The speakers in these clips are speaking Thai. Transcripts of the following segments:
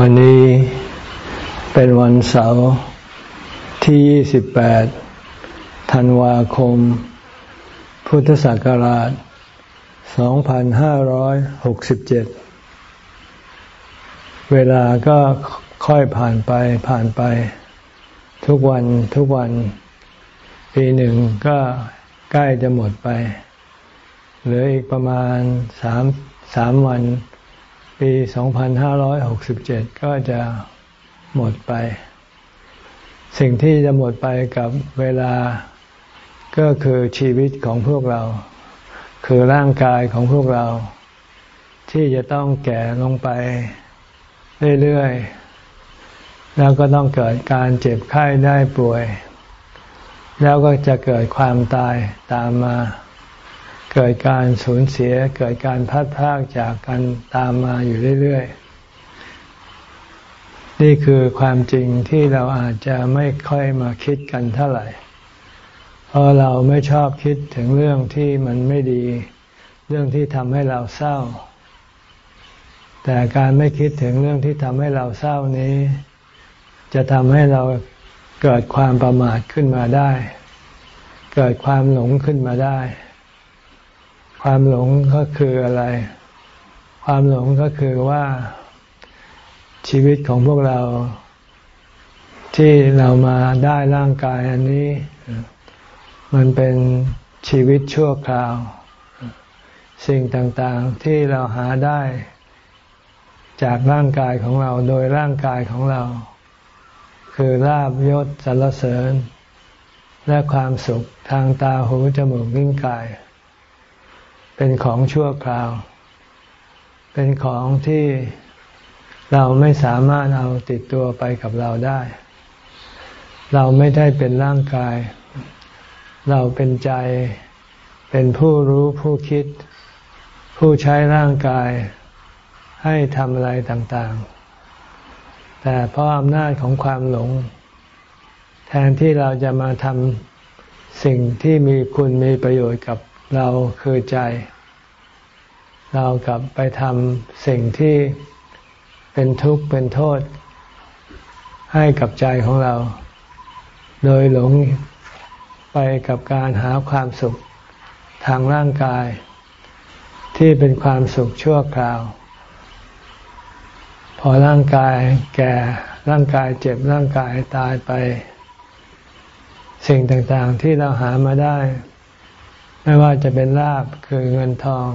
วันนี้เป็นวันเสาร์ที่ 28 ธันวาคม พุทธศักราช 2567 เวลาก็ค่อยผ่านไปผ่านไป ทุกวันทุกวัน ปีหนึ่งก็ใกล้จะหมดไป เหลืออีกประมาณสามสามวัน ปี 2567 ก็จะหมดไป สิ่งที่จะหมดไปกับเวลาก็คือชีวิตของพวกเรา คือร่างกายของพวกเรา ที่จะต้องแก่ลงไปเรื่อยๆ แล้วก็ต้องเกิดการเจ็บไข้ได้ป่วย แล้วก็จะเกิดความตายตามมา เกิดการสูญเสียเกิดการพัดพากจากกันตามมาอยู่เรื่อยๆ นี่คือความจริงที่เราอาจจะไม่ค่อยมาคิดกันเท่าไหร่ เพราะเราไม่ชอบคิดถึงเรื่องที่มันไม่ดี เรื่องที่ทำให้เราเศร้า แต่การไม่คิดถึงเรื่องที่ทำให้เราเศร้านี้ จะทำให้เราเกิดความประมาทขึ้นมาได้ เกิดความหลงขึ้นมาได้ ความหลงก็คืออะไร ความหลงก็คือว่าชีวิตของพวกเรา ที่เรามาได้ร่างกายอันนี้ มันเป็นชีวิตชั่วคราว สิ่งต่างๆที่เราหาได้จากร่างกายของเราโดยร่างกายของเรา คือลาบยศสรรเสริญ และความสุขทางตาหูจมูกลิ้นกาย เป็นของชั่วคราว เป็นของที่เราไม่สามารถเอาติดตัวไปกับเราได้ เราไม่ได้เป็นร่างกาย เราเป็นใจ เป็นผู้รู้ผู้คิด ผู้ใช้ร่างกายให้ทำอะไรต่างๆ แต่เพราะอำนาจของความหลง แทนที่เราจะมาทำสิ่งที่มีคุณมีประโยชน์กับเราคือใจ เรากลับไปทำสิ่งที่เป็นทุกข์เป็นโทษ ให้กับใจของเรา โดยหลงไปกับการหาความสุขทางร่างกาย ที่เป็นความสุขชั่วคราว พอร่างกายแก่ร่างกายเจ็บร่างกายตายไป สิ่งต่างๆที่เราหามาได้ ไม่ว่าจะเป็นลาบคือเงินทอง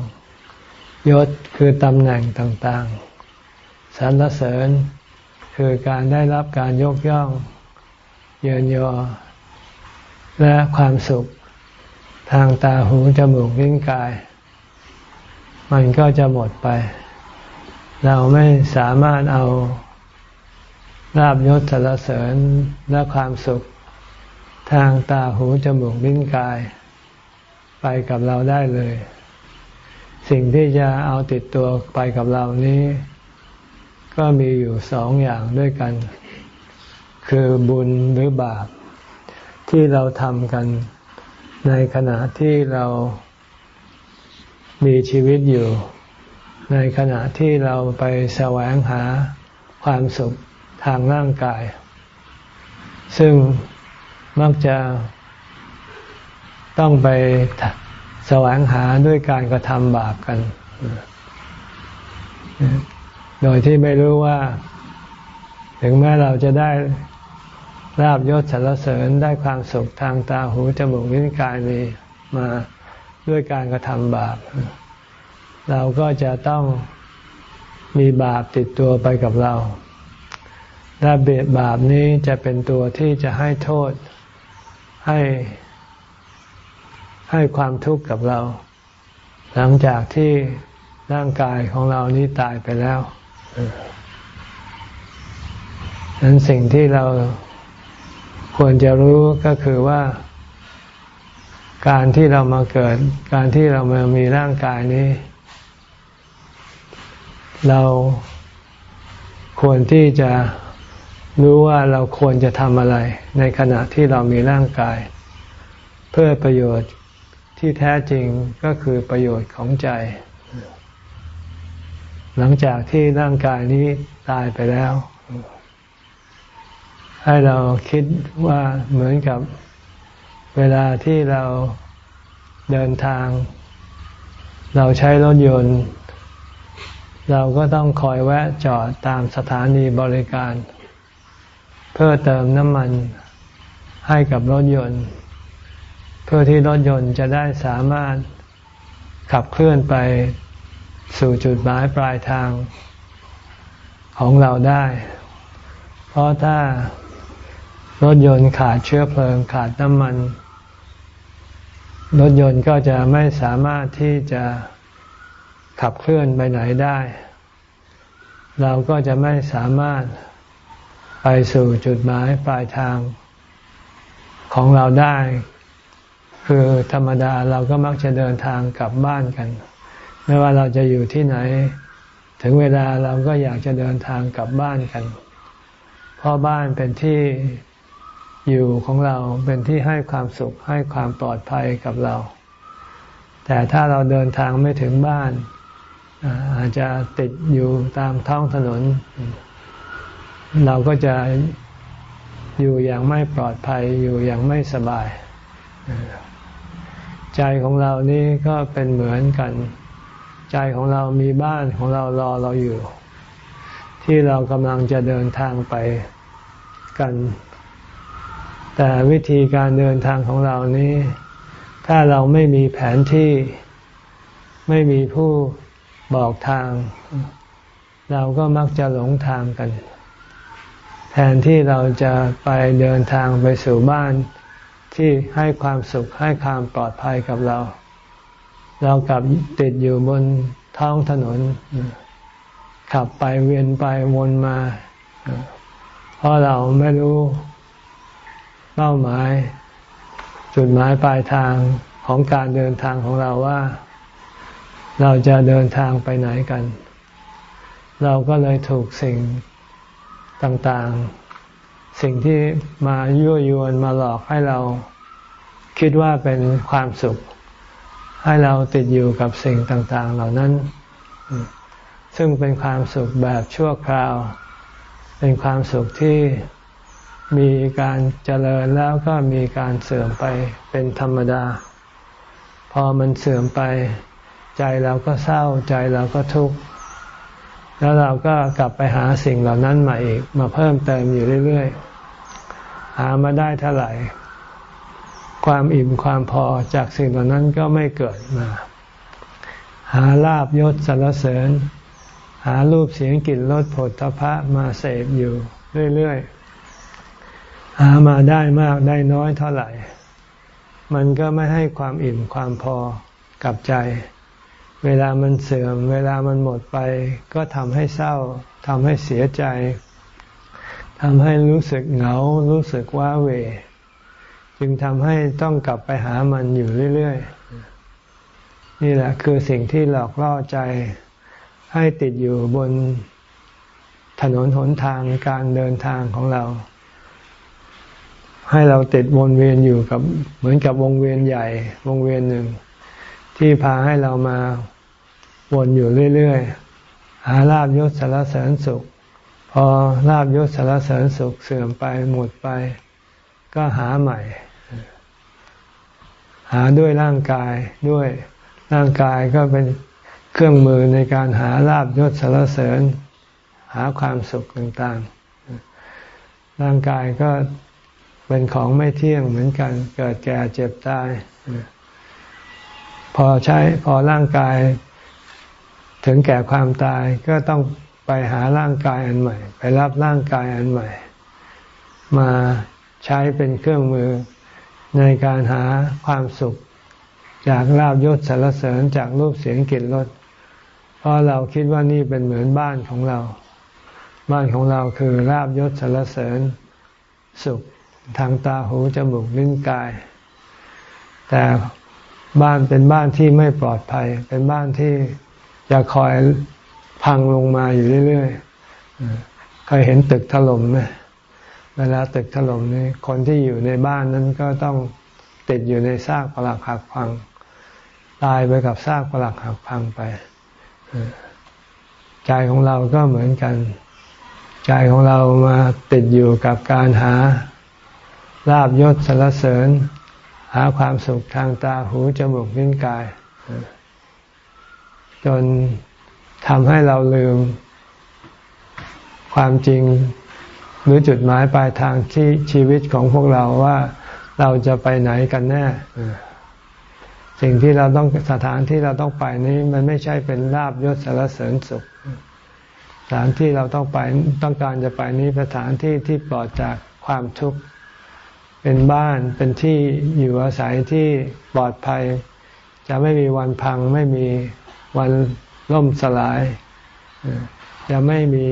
ยศคือตำแหน่งต่างๆสรรเสริญคือการได้รับการยกย่อง เยินยอ และความสุขทางตาหูจมูกลิ้นกาย มันก็จะหมดไป เราไม่สามารถเอาลาบยศสรรเสริญและความสุข ทางตาหูจมูกลิ้นกาย ไปกับเราได้เลย สิ่งที่จะเอาติดตัวไปกับเรานี้ ก็มีอยู่สองอย่างด้วยกัน คือบุญหรือบาป ที่เราทำกันในขณะที่เรามีชีวิตอยู่ ในขณะที่เราไปแสวงหาความสุขทางร่างกาย ซึ่งมักจะต้องไป แสวงหาด้วยการกระทำบาปกัน โดยที่ไม่รู้ว่า ถึงแม้เราจะได้ราบยศสรรเสริญได้ความสุขทางตาหูจมูกลิ้นกายมีมาด้วยการกระทำบาป เราก็จะต้องมีบาปติดตัวไปกับเราและเบียดบาปนี้จะเป็นตัวที่จะให้โทษให้ ให้ความทุกข์กับเรา หลังจากที่ร่างกายของเรานี้ตายไปแล้วนั้นสิ่งที่เราควรจะรู้ก็คือว่า การที่เรามาเกิด การที่เรามามีร่างกายนี้ เราควรที่จะรู้ว่าเราควรจะทำอะไร ในขณะที่เรามีร่างกาย เพื่อประโยชน์ ที่แท้จริงก็คือประโยชน์ของใจ หลังจากที่ร่างกายนี้ตายไปแล้ว ให้เราคิดว่าเหมือนกับเวลาที่เราเดินทาง เราใช้รถยนต์ เราก็ต้องคอยแวะจอดตามสถานีบริการ เพื่อเติมน้ำมันให้กับรถยนต์ เพื่อที่รถยนต์จะได้สามารถขับเคลื่อนไปสู่จุดหมายปลายทางของเราได้ เพราะถ้ารถยนต์ขาดเชื้อเพลิงขาดน้ำมัน รถยนต์ก็จะไม่สามารถที่จะขับเคลื่อนไปไหนได้ เราก็จะไม่สามารถไปสู่จุดหมายปลายทางของเราได้ คือธรรมดาเราก็มักจะเดินทางกลับบ้านกัน ไม่ว่าเราจะอยู่ที่ไหน ถึงเวลาเราก็อยากจะเดินทางกลับบ้านกัน เพราะบ้านเป็นที่อยู่ของเราเป็นที่ให้ความสุขให้ความปลอดภัยกับเรา แต่ถ้าเราเดินทางไม่ถึงบ้าน อาจจะติดอยู่ตามท้องถนน เราก็จะอยู่อย่างไม่ปลอดภัยอยู่อย่างไม่สบาย ใจของเรานี่ก็เป็นเหมือนกัน ใจของเรามีบ้านของเรารอเราอยู่ ที่เรากำลังจะเดินทางไปกัน แต่วิธีการเดินทางของเรานี้ ถ้าเราไม่มีแผนที่ ไม่มีผู้บอกทาง เราก็มักจะหลงทางกัน แทนที่เราจะไปเดินทางไปสู่บ้าน ที่ให้ความสุขให้ความปลอดภัยกับเรา เรากลับติดอยู่บนท้องถนน ขับไปเวียนไปวนมา เพราะเราไม่รู้เป้าหมาย จุดหมายปลายทางของการเดินทางของเราว่า เราจะเดินทางไปไหนกัน เราก็เลยถูกสิ่งต่างๆ สิ่งที่มายั่วยวนมาหลอกให้เราคิดว่าเป็นความสุข ให้เราติดอยู่กับสิ่งต่างๆ เหล่านั้น ซึ่งเป็นความสุขแบบชั่วคราว เป็นความสุขที่มีการเจริญแล้วก็มีการเสื่อมไปเป็นธรรมดา พอมันเสื่อมไป ใจเราก็เศร้าใจเราก็ทุกข์แล้วเราก็กลับไปหาสิ่งเหล่านั้นมาอีกมาเพิ่มเติมอยู่เรื่อย ๆ หามาได้เท่าไหร่ ความอิ่มความพอจากสิ่งเหล่านั้นก็ไม่เกิดมา หาลาบยศสรรเสริญ หารูปเสียงกลิ่นรสผลทพะมาเสพอยู่เรื่อยๆ หามาได้มากได้น้อยเท่าไหร่ มันก็ไม่ให้ความอิ่มความพอกับใจ เวลามันเสื่อม เวลามันหมดไป ก็ทำให้เศร้าทำให้เสียใจ ทำให้รู้สึกเหงา รู้สึกว้าเว จึงทำให้ต้องกลับไปหามันอยู่เรื่อยๆ นี่แหละคือสิ่งที่หลอกล่อใจให้ติดอยู่บนถนนหนทางการเดินทางของเรา ให้เราติดวนเวียนอยู่กับเหมือนกับวงเวียนใหญ่ วงเวียนหนึ่ง ที่พาให้เรามาวนอยู่เรื่อยๆ หาลาบยศสารเสริญสุข พอลาบยศสารเสริญสุขเสื่อมไปหมดไป ก็หาใหม่ หาด้วยร่างกายด้วยร่างกายก็เป็นเครื่องมือในการหาลาบยศสารเสริญ หาความสุขต่างๆ ร่างกายก็เป็นของไม่เที่ยงเหมือนกัน เกิดแก่เจ็บตาย พอใช้พอร่างกาย ถึงแก่ความตายก็ต้อง ไปหาร่างกายอันใหม่ ไปรับร่างกายอันใหม่ มาใช้เป็นเครื่องมือในการหาความสุข จากลาบยศสารเสริญจากรูปเสียงกลิ่นรสเพราะเราคิดว่านี่เป็นเหมือนบ้านของเรา บ้านของเราคือลาบยศสารเสริญสุขทางตาหูจมูกลิ้นกาย แต่บ้านเป็นบ้านที่ไม่ปลอดภัย เป็นบ้านที่จะคอย พังลงมาอยู่เรื่อยๆเคยเห็นตึกถล่มไหมเวลาตึกถล่มนี่คนที่อยู่ในบ้านนั้นก็ต้องติดอยู่ในซากปรักหักพัง ตายไปกับซากปรักหักพังไปใจของเราก็เหมือนกัน ใจของเรามาติดอยู่กับการหาลาบยศสรรเสริญ หาความสุขทางตาหูจมูกลิ้นกาย จน ทำให้เราลืมความจริงหรือจุดหมายปลายทางที่ชีวิตของพวกเราว่าเราจะไปไหนกันแน่ สิ่งที่เราต้องสถานที่เราต้องไปนี้มันไม่ใช่เป็นลาบยศสารเสริญสุข สถานที่เราต้องไปต้องการจะไปนี้สถานที่ที่ปลอดจากความทุกข์เป็นบ้านเป็นที่อยู่อาศัยที่ปลอดภัย จะไม่มีวันพังไม่มีวัน ล่มสลาย จะไม่มี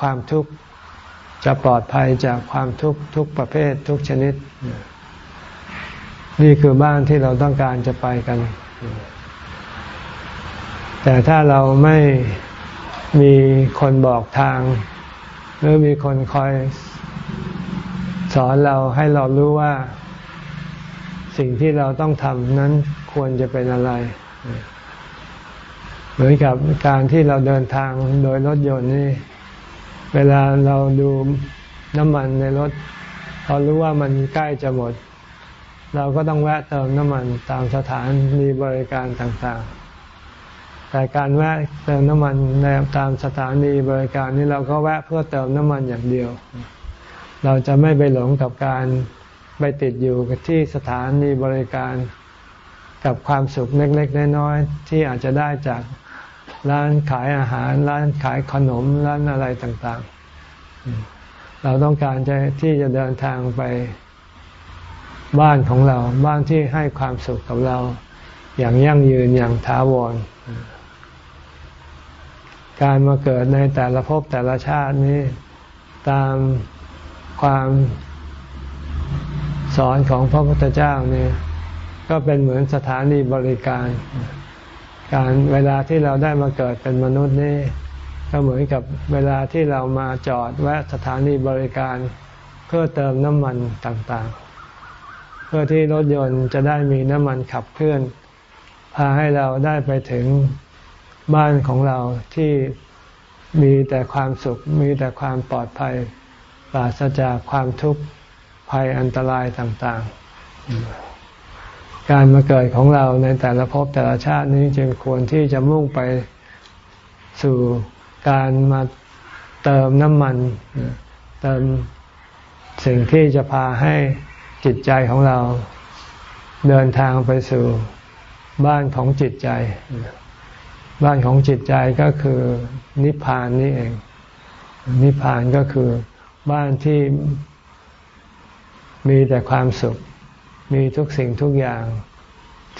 ความทุกข์ จะปลอดภัยจากความทุกข์ทุกประเภททุกชนิด นี่คือบ้านที่เราต้องการจะไปกัน แต่ถ้าเราไม่มีคนบอกทาง หรือมีคนคอยสอนเราให้เรารู้ว่าสิ่งที่เราต้องทำนั้นควรจะเป็นอะไร มือนกับการที่เราเดินทางโดยรถยนต์นี่ เวลาเราดูน้ำมันในรถพอรู้ว่ามันใกล้จะหมด เราก็ต้องแวะเติมน้ำมันตามสถานมีบริการต่างๆ แต่การแวะเติมน้ำมันในตามสถานีบริการนี้เราก็แวะเพื่อเติมน้ำมันอย่างเดียว เราจะไม่ไปหลงกับการไปติดอยู่กับที่สถานีบริการกับความสุขเล็กๆน้อยๆที่อาจจะได้จาก ร้านขายอาหาร ร้านขายขนม ร้านอะไรต่างๆ เราต้องการจะที่จะเดินทางไปบ้านของเรา บ้านที่ให้ความสุขกับเรา อย่างยั่งยืนอย่างถาวร การมาเกิดในแต่ละภพแต่ละชาตินี้ ตามความสอนของพระพุทธเจ้านี่ก็เป็นเหมือนสถานีบริการ การเวลาที่เราได้มาเกิดเป็นมนุษย์นี่ก็เหมือนกับเวลาที่เรามาจอดแวะสถานีบริการเพื่อเติมน้ำมันต่างๆ เพื่อที่รถยนต์จะได้มีน้ำมันขับเคลื่อน พาให้เราได้ไปถึงบ้านของเราที่มีแต่ความสุขมีแต่ความปลอดภัยปราศจากความทุกข์ภัยอันตรายต่างๆ การมาเกิดของเราในแต่ละภพแต่ละชาตินี้จึงควรที่จะมุ่งไปสู่การมาเติมน้ำมัน เติมสิ่งที่จะพาให้จิตใจของเราเดินทางไปสู่บ้านของจิตใจ บ้านของจิตใจก็คือนิพพานนี่เอง นิพพานก็คือบ้านที่มีแต่ความสุข มีทุกสิ่งทุกอย่าง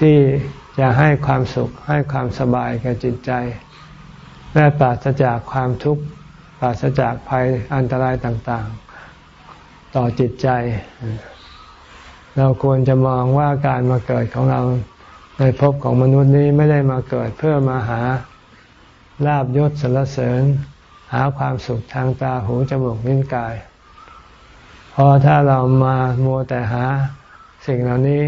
ที่จะให้ความสุขให้ความสบายแกับจิตใจ และปราศจากความทุกข์ปราศจากภัยอันตรายต่างๆ ต่อจิตใจ เราควรจะมองว่าการมาเกิดของเราในภพของมนุษย์นี้ไม่ได้มาเกิดเพื่อมาหาลาบยศสรรเสริญ หาความสุขทางตาหูจมูกลิ้นกายพอถ้าเรามามัวแต่หา สิ่งเหล่านี้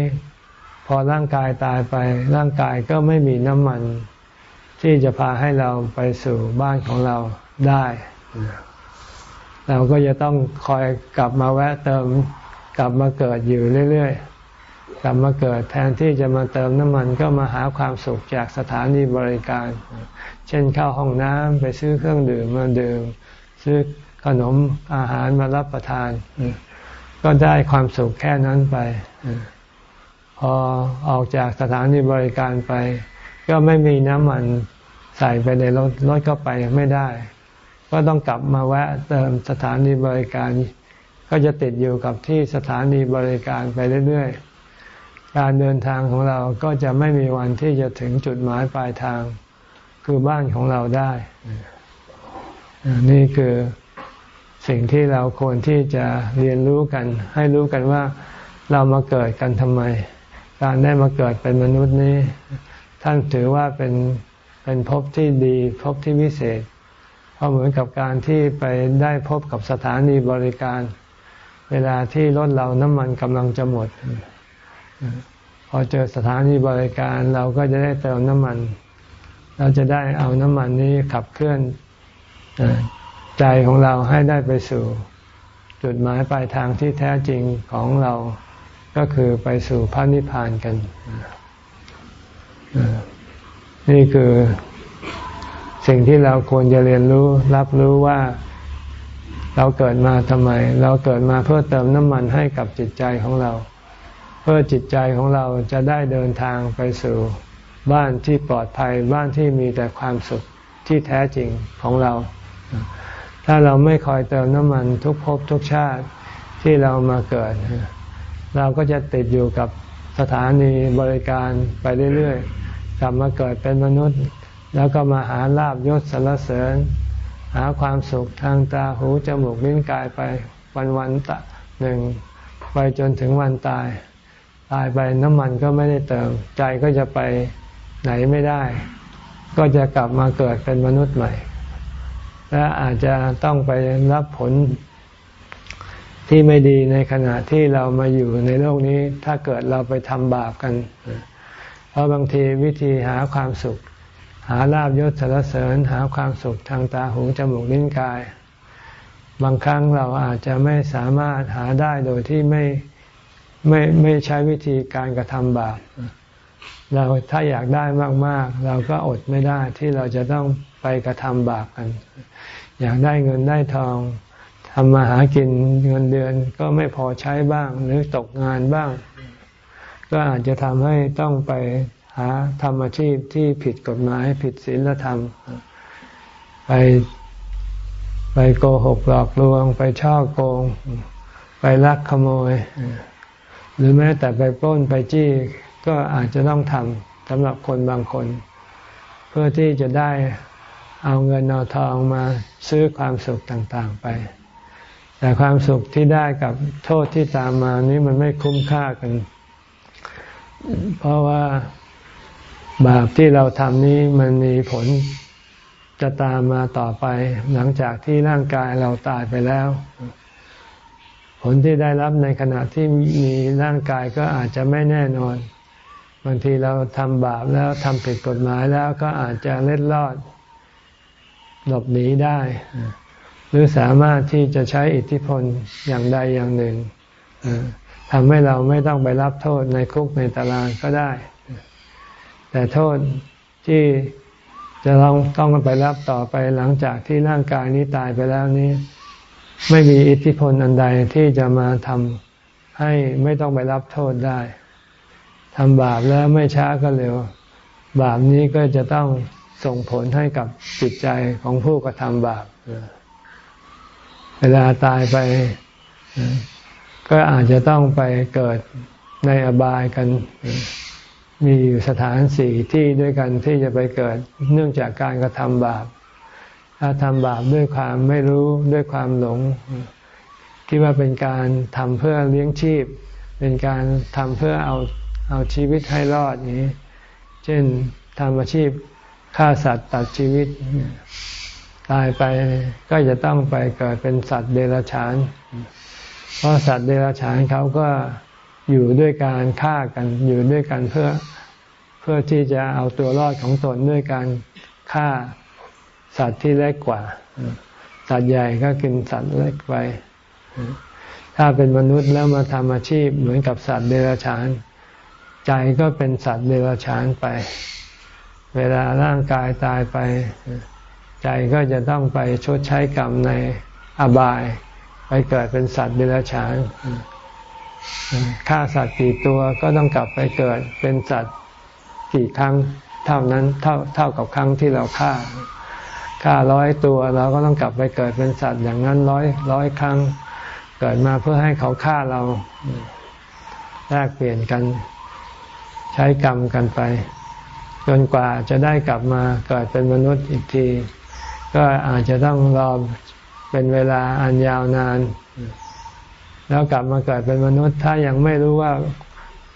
พอร่างกายตายไปร่างกายก็ไม่มีน้ำมัน ที่จะพาให้เราไปสู่บ้านของเราได้ เราก็จะต้องคอยกลับมาแวะเติมกลับมาเกิดอยู่เรื่อยๆ กลับมาเกิดแทนที่จะมาเติมน้ำมันก็มาหาความสุขจากสถานีบริการ เช่นเข้าห้องน้ำไปซื้อเครื่องดื่มมาดื่ม ซื้อขนมอาหารมารับประทาน ก็ได้ความสุขแค่นั้นไป พอออกจากสถานีบริการไป ก็ไม่มีน้ำมันใส่ไปในรถรถก็ไปไม่ได้ ก็ต้องกลับมาแวะเติมสถานีบริการ ก็จะติดอยู่กับที่สถานีบริการไปเรื่อยๆ การเดินทางของเราก็จะไม่มีวันที่จะถึงจุดหมายปลายทางคือบ้านของเราได้ นี่คือ สิ่งที่เราควรที่จะเรียนรู้กัน ให้รู้กันว่าเรามาเกิดกันทำไม การได้มาเกิดเป็นมนุษย์นี้ ท่านถือว่าเป็นเป็นภพที่ดีภพที่วิเศษ เพราะเหมือนกับการที่ไปได้พบกับสถานีบริการ เวลาที่รถเราน้ำมันกำลังจะหมด พอเจอสถานีบริการเราก็จะได้เติมน้ำมัน เราจะได้เอาน้ำมันนี้ขับเคลื่อน ใจของเราให้ได้ไปสู่ จุดหมายปลายทางที่แท้จริงของเราก็คือไปสู่พระนิพพานกัน นี่คือสิ่งที่เราควรจะเรียนรู้ รับรู้ว่าเราเกิดมาทำไม เราเกิดมาเพื่อเติมน้ำมันให้กับจิตใจของเรา เพื่อจิตใจของเราจะได้เดินทางไปสู่บ้านที่ปลอดภัยบ้านที่มีแต่ความสุขที่แท้จริงของเรา ถ้าเราไม่คอยเติมน้ำมันทุกภพทุกชาติที่เรามาเกิด เราก็จะติดอยู่กับสถานีบริการไปเรื่อยๆ กลับมาเกิดเป็นมนุษย์ แล้วก็มาหาลาบยศสรรเสริญ หาความสุขทางตาหูจมูกลิ้นกายไปวันวันตะหนึ่งไปจนถึงวันตาย ตายไปน้ำมันก็ไม่ได้เติม ใจก็จะไปไหนไม่ได้ ก็จะกลับมาเกิดเป็นมนุษย์ใหม่ และอาจจะต้องไปรับผลที่ไม่ดีในขณะที่เรามาอยู่ในโลกนี้ ถ้าเกิดเราไปทำบาปกัน เพราะบางทีวิธีหาความสุข หาลาบยศสารเสริญ หาความสุขทางตาหูจมูกลิ้นกาย บางครั้งเราอาจจะไม่สามารถหาได้โดยที่ไม่ไม่ไม่ใช้วิธีการกระทำบาปเราถ้าอยากได้มาก ๆ เราก็อดไม่ได้ที่เราจะต้องไปกระทำบาปกัน อยากได้เงินได้ทองทำมาหากินเงินเดือนก็ไม่พอใช้บ้าง หรือตกงานบ้าง ก็อาจจะทำให้ต้องไปหาทำอาชีพที่ผิดกฎหมายผิดศีลธรรม ไปไปโกหกหลอกลวง ไปช่อโกง ไปลักขโมย หรือแม้แต่ไปปล้นไปจี้ก็อาจจะต้องทำสำหรับคนบางคน เพื่อที่จะได้ เอาเงินเอาทองมาซื้อความสุขต่างๆไป แต่ความสุขที่ได้กับโทษที่ตามมานี้มันไม่คุ้มค่ากัน เพราะว่าบาปที่เราทำนี้มันมีผลจะตามมาต่อไป หลังจากที่ร่างกายเราตายไปแล้ว ผลที่ได้รับในขณะที่มีร่างกายก็อาจจะไม่แน่นอนบางทีเราทำบาปแล้วทำผิดกฎหมายแล้วก็อาจจะเล็ดลอด หลบหนีได้ หรือสามารถที่จะใช้อิทธิพลอย่างใดอย่างหนึ่งทำให้เราไม่ต้องไปรับโทษในคุกในตารางก็ได้ แต่โทษที่จะลองต้องไปรับต่อไปหลังจากที่ร่างกายนี้ตายไปแล้วนี้ ไม่มีอิทธิพลอันใดที่จะมาทำให้ไม่ต้องไปรับโทษได้ทำบาปแล้วไม่ช้าก็เร็ว บาปนี้ก็จะต้อง ส่งผลให้กับจิตใจของผู้กระทำบาปเวลาตายไป ก็อาจจะต้องไปเกิดในอบายกัน มีอยู่สถานสี่ที่ด้วยกันที่จะไปเกิดเนื่องจากการกระทำบาป ถ้าทำบาปด้วยความไม่รู้ด้วยความหลง คิดว่าเป็นการทำเพื่อเลี้ยงชีพ เป็นการทำเพื่อเอาเอาชีวิตให้รอดนี้ เช่นทำอาชีพ ฆ่าสัตว์ตัดชีวิต ตายไปก็จะต้องไปเกิดเป็นสัตว์เดรัจฉาน เพราะสัตว์เดรัจฉานเขาก็อยู่ด้วยการฆ่ากันอยู่ด้วยกันเพื่อเพื่อที่จะเอาตัวรอดของตนด้วยการฆ่าสัตว์ที่เล็กกว่า สัตว์ใหญ่ก็กินสัตว์เล็กไป ถ้าเป็นมนุษย์แล้วมาทำอาชีพเหมือนกับสัตว์เดรัจฉาน ใจก็เป็นสัตว์เดรัจฉานไป เวลาร่างกายตายไป ใจก็จะต้องไปชดใช้กรรมในอบาย ไปเกิดเป็นสัตว์เดรัจฉานฆ่าสัตว์กี่ตัวก็ต้องกลับไปเกิดเป็นสัตว์กี่ครั้งเท่านั้นเท่าเท่ากับครั้งที่เราฆ่าฆ่าร้อยตัวเราก็ต้องกลับไปเกิดเป็นสัตว์อย่างนั้นร้อยร้อยครั้ง เกิดมาเพื่อให้เขาฆ่าเราแลกเปลี่ยนกัน ใช้กรรมกันไป จนกว่าจะได้กลับมาเกิดเป็นมนุษย์อีกที ก็อาจจะต้องรอเป็นเวลาอันยาวนาน แล้วกลับมาเกิดเป็นมนุษย์ ถ้ายังไม่รู้ว่า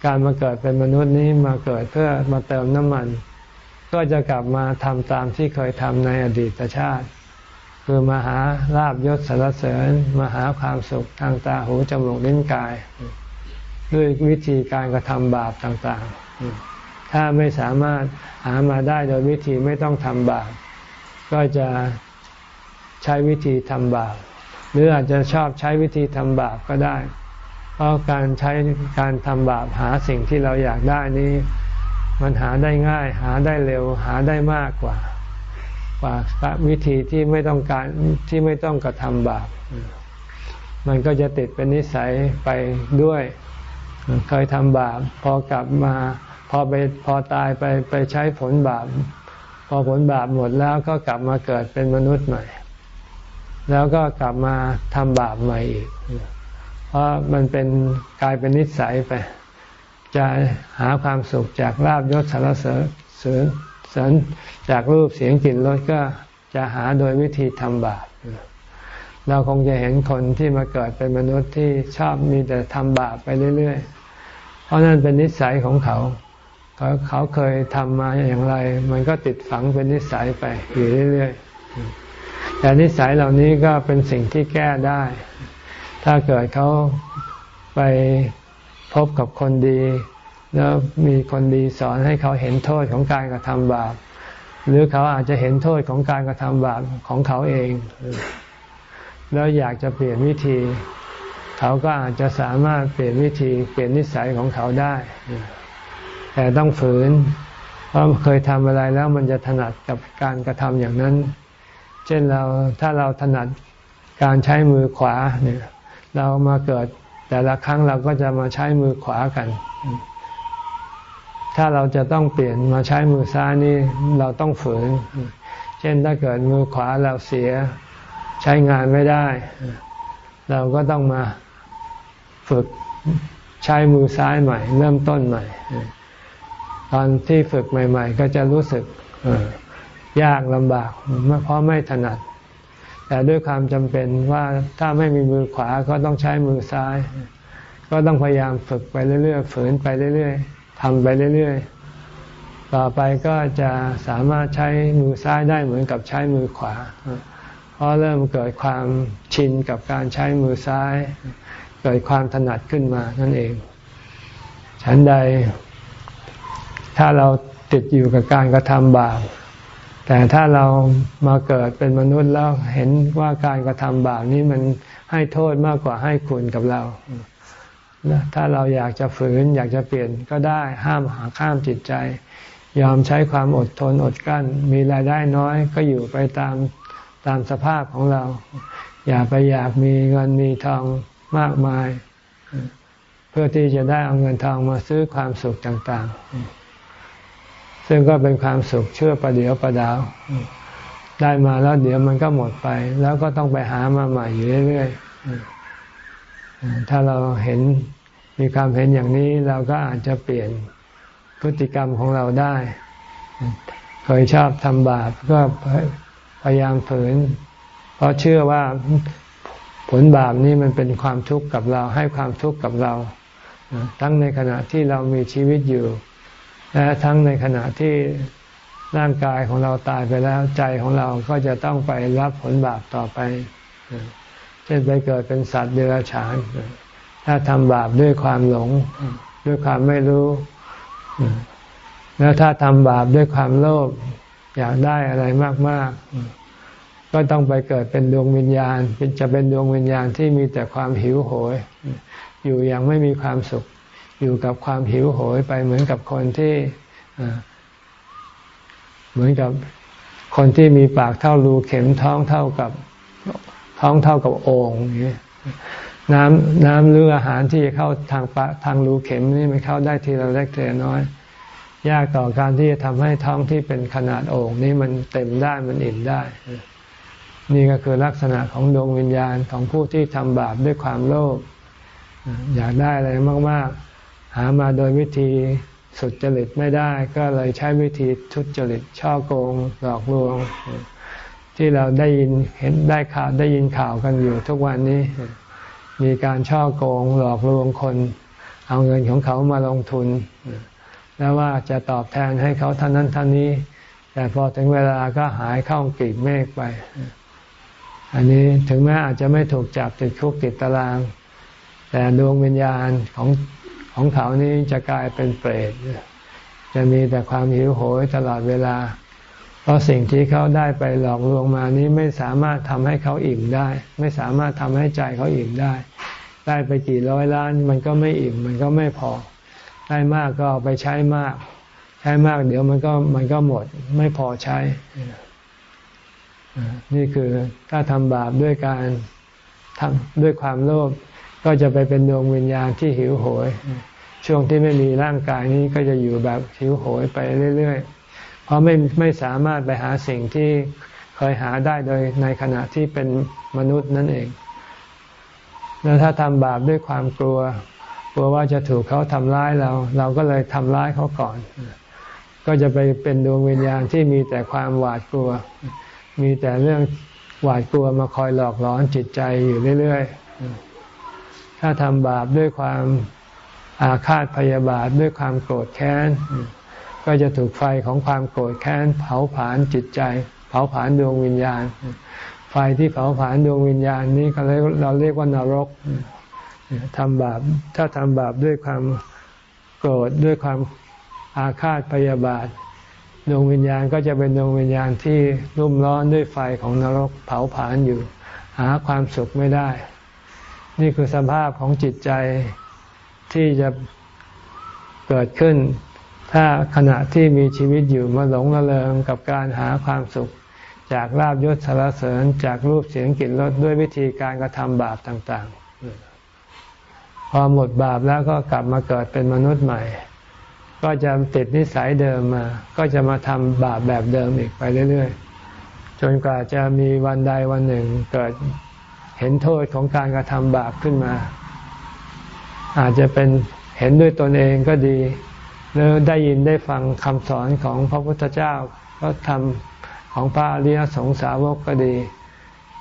การมาเกิดเป็นมนุษย์นี้มาเกิดเพื่อมาเติมน้ำมัน ก็จะกลับมาทำตามที่เคยทำในอดีตชาติ คือมาหาลาบยศสารเสริญมาหาความสุขทางตาหูจมูกลิ้นกาย ด้วยวิธีการกระทำบาปต่างๆ ถ้าไม่สามารถหามาได้โดยวิธีไม่ต้องทำบาปก็จะใช้วิธีทำบาปหรืออาจจะชอบใช้วิธีทำบาปก็ได้ เพราะการใช้การทำบาปหาสิ่งที่เราอยากได้นี้ มันหาได้ง่าย หาได้เร็ว หาได้มากกว่า กว่าวิธีที่ไม่ต้องการที่ไม่ต้องกระทำบาปมันก็จะติดเป็นนิสัยไปด้วย เคยทำบาปพอกลับมา พอไปพอตายไปไปใช้ผลบาป พอผลบาปหมดแล้วก็กลับมาเกิดเป็นมนุษย์ใหม่ แล้วก็กลับมาทำบาปใหม่อีก เพราะมันเป็นกลายเป็นนิสัยไป จะหาความสุขจากลาบยศสารเสริญเสริญจากรูปเสียงกลิ่นรสก็จะหาโดยวิธีทำบาปเราคงจะเห็นคนที่มาเกิดเป็นมนุษย์ที่ชอบมีแต่ทำบาปไปเรื่อยๆ เพราะนั่นเป็นนิสัยของเขา เขาเขาเคยทำมาอย่างไร มันก็ติดฝังเป็นนิสัยไปอยู่เรื่อยๆแต่นิสัยเหล่านี้ก็เป็นสิ่งที่แก้ได้ ถ้าเกิดเขาไปพบกับคนดี แล้วมีคนดีสอนให้เขาเห็นโทษของการกระทำบาป หรือเขาอาจจะเห็นโทษของการกระทำบาปของเขาเอง แล้วอยากจะเปลี่ยนวิธี เขาก็อาจจะสามารถเปลี่ยนวิธีเปลี่ยนนิสัยของเขาได้ แต่ต้องฝืน เพราะเคยทำอะไรแล้วมันจะถนัดกับการกระทำอย่างนั้น เช่นเราถ้าเราถนัดการใช้มือขวาเนี่ยเรามาเกิดแต่ละครั้งเราก็จะมาใช้มือขวากัน ถ้าเราจะต้องเปลี่ยนมาใช้มือซ้ายนี่เราต้องฝืน เช่นถ้าเกิดมือขวาเราเสียใช้งานไม่ได้ เราก็ต้องมาฝึกใช้มือซ้ายใหม่ เริ่มต้นใหม่ ตอนที่ฝึกใหม่ ๆ ก็จะรู้สึกยากลำบาก เพราะไม่ถนัด แต่ด้วยความจำเป็นว่าถ้าไม่มีมือขวาก็ต้องใช้มือซ้าย ก็ต้องพยายามฝึกไปเรื่อยๆ ฝืนไปเรื่อยๆทำไปเรื่อยๆ ต่อไปก็จะสามารถใช้มือซ้ายได้เหมือนกับใช้มือขวา เพราะเริ่มเกิดความชินกับการใช้มือซ้าย เกิดความถนัดขึ้นมานั่นเอง ฉันใด ถ้าเราติดอยู่กับการกระทำบาป แต่ถ้าเรามาเกิดเป็นมนุษย์แล้วเห็นว่าการกระทำบาปนี้มันให้โทษมากกว่าให้คุณกับเรา ถ้าเราอยากจะฝืนอยากจะเปลี่ยนก็ได้ห้ามหาข้ามจิตใจ ยอมใช้ความอดทนอดกั้น มีรายได้น้อยก็อยู่ไปตามตามสภาพของเรา อย่าไปอยากมีเงินมีทองมากมาย เพื่อที่จะได้เอาเงินทองมาซื้อความสุขต่าง ๆ ซึ่งก็เป็นความสุขเชื่อประเดียวประดาว ได้มาแล้วเดี๋ยวมันก็หมดไป แล้วก็ต้องไปหามาใหม่อยู่เรื่อยๆถ้าเราเห็นมีความเห็นอย่างนี้เราก็อาจจะเปลี่ยนพฤติกรรมของเราได้ เคยชอบทำบาปก็พยายามฝืน เพราะเชื่อว่าผลบาปนี้มันเป็นความทุกข์กับเราให้ความทุกข์กับเรา ทั้งในขณะที่เรามีชีวิตอยู่ และทั้งในขณะที่ร่างกายของเราตายไปแล้วใจของเราก็จะต้องไปรับผลบาปต่อไป เช่นไปเกิดเป็นสัตว์เดรัจฉาน ถ้าทำบาปด้วยความหลง ด้วยความไม่รู้ แล้วถ้าทำบาปด้วยความโลภอยากได้อะไรมาก ๆ ก็ต้องไปเกิดเป็นดวงวิญญาณ จะเป็นดวงวิญญาณที่มีแต่ความหิวโหย อยู่อย่างไม่มีความสุข อยู่กับความหิวโหยไปเหมือนกับคนที่เหมือนกับคนที่มีปากเท่ารูเข็มท้องเท่ากับท้องเท่ากับโอ่งน้ำน้ำหรืออาหารที่จะเข้าทางปะทางรูเข็มนี่มันเข้าได้ทีละเล็กทีละน้อย ยากต่อการที่จะทำให้ท้องที่เป็นขนาดโอ่งนี้มันเต็มได้มันอิ่มได้ นี่ก็คือลักษณะของดวงวิญญาณของผู้ที่ทำบาปด้วยความโลภอยากได้อะไรมาก ๆามาโดยวิธีสุดจริตไม่ได้ก็เลยใช้วิธีทุจริตช่อโกงหลอกลวง ที่เราได้ยินเห็นได้ข่าวได้ยินข่าวกันอยู่ทุกวันนี้ มีการช่อโกงหลอกลวงคน เอาเงินของเขามาลงทุน แล้วว่าจะตอบแทนให้เขาท่านนั้นท่านนี้ แต่พอถึงเวลาก็หายเข้ากลีบเมฆไป อันนี้ถึงแม้อาจจะไม่ถูกจับติดคุกติดตาราง แต่ดวงวิญญาณของ ของเขานี้จะกลายเป็นเปรตจะมีแต่ความหิวโหยตลอดเวลา เพราะสิ่งที่เขาได้ไปหลอกลวงมานี้ไม่สามารถทำให้เขาอิ่มได้ ไม่สามารถทำให้ใจเขาอิ่มได้ ได้ไปกี่ร้อยล้าน มันก็ไม่อิ่มมันก็ไม่พอ ได้มากก็เอาไปใช้มาก ใช้มากเดี๋ยวมันก็มันก็หมด ไม่พอใช้ นี่คือถ้าทำบาปด้วยการทำด้วยความโลภ ก็จะไปเป็นดวงวิญญาณที่หิวโหย ช่วงที่ไม่มีร่างกายนี้ก็จะอยู่แบบหิวโหยไปเรื่อยๆ เพราะไม่ไม่สามารถไปหาสิ่งที่เคยหาได้โดยในขณะที่เป็นมนุษย์นั่นเอง แล้วถ้าทำบาปด้วยความกลัว กลัวว่าจะถูกเขาทำร้ายเรา เราก็เลยทำร้ายเขาก่อน ก็จะไปเป็นดวงวิญญาณที่มีแต่ความหวาดกลัว มีแต่เรื่องหวาดกลัวมาคอยหลอกหลอนจิตใจอยู่เรื่อย ๆ ถ้าทำบาปด้วยความอาฆาตพยาบาทด้วยความโกรธแค้น ก็จะถูกไฟของความโกรธแค้น เผาผลาญจิตใจ เผาผลาญดวงวิญญาณ ไฟที่เผาผลาญดวงวิญญาณนี้เราเรียกว่านรกทำบาปถ้าทำบาปด้วยความโกรธด้วยความอาฆาตพยาบาทดวงวิญญาณก็จะเป็นดวงวิญญาณที่รุ่มร้อนด้วยไฟของนรกเผาผลาญอยู่ หาความสุขไม่ได้ นี่คือสภาพของจิตใจที่จะเกิดขึ้น ถ้าขณะที่มีชีวิตอยู่มาหลงระเริงกับการหาความสุข จากลาบยศสารเสริญจากรูปเสียงกลิ่นรสด้วยวิธีการกระทำบาปต่าง ๆ พอหมดบาปแล้วก็กลับมาเกิดเป็นมนุษย์ใหม่ ก็จะติดนิสัยเดิมมา ก็จะมาทำบาปแบบเดิมอีกไปเรื่อย ๆ จนกว่าจะมีวันใดวันหนึ่งเกิด เห็นโทษของการกระทำบาปขึ้นมา อาจจะเป็นเห็นด้วยตนเองก็ดี หรือได้ยินได้ฟังคำสอนของพระพุทธเจ้าก็ทำของพระอริยสงสาวกก็ดี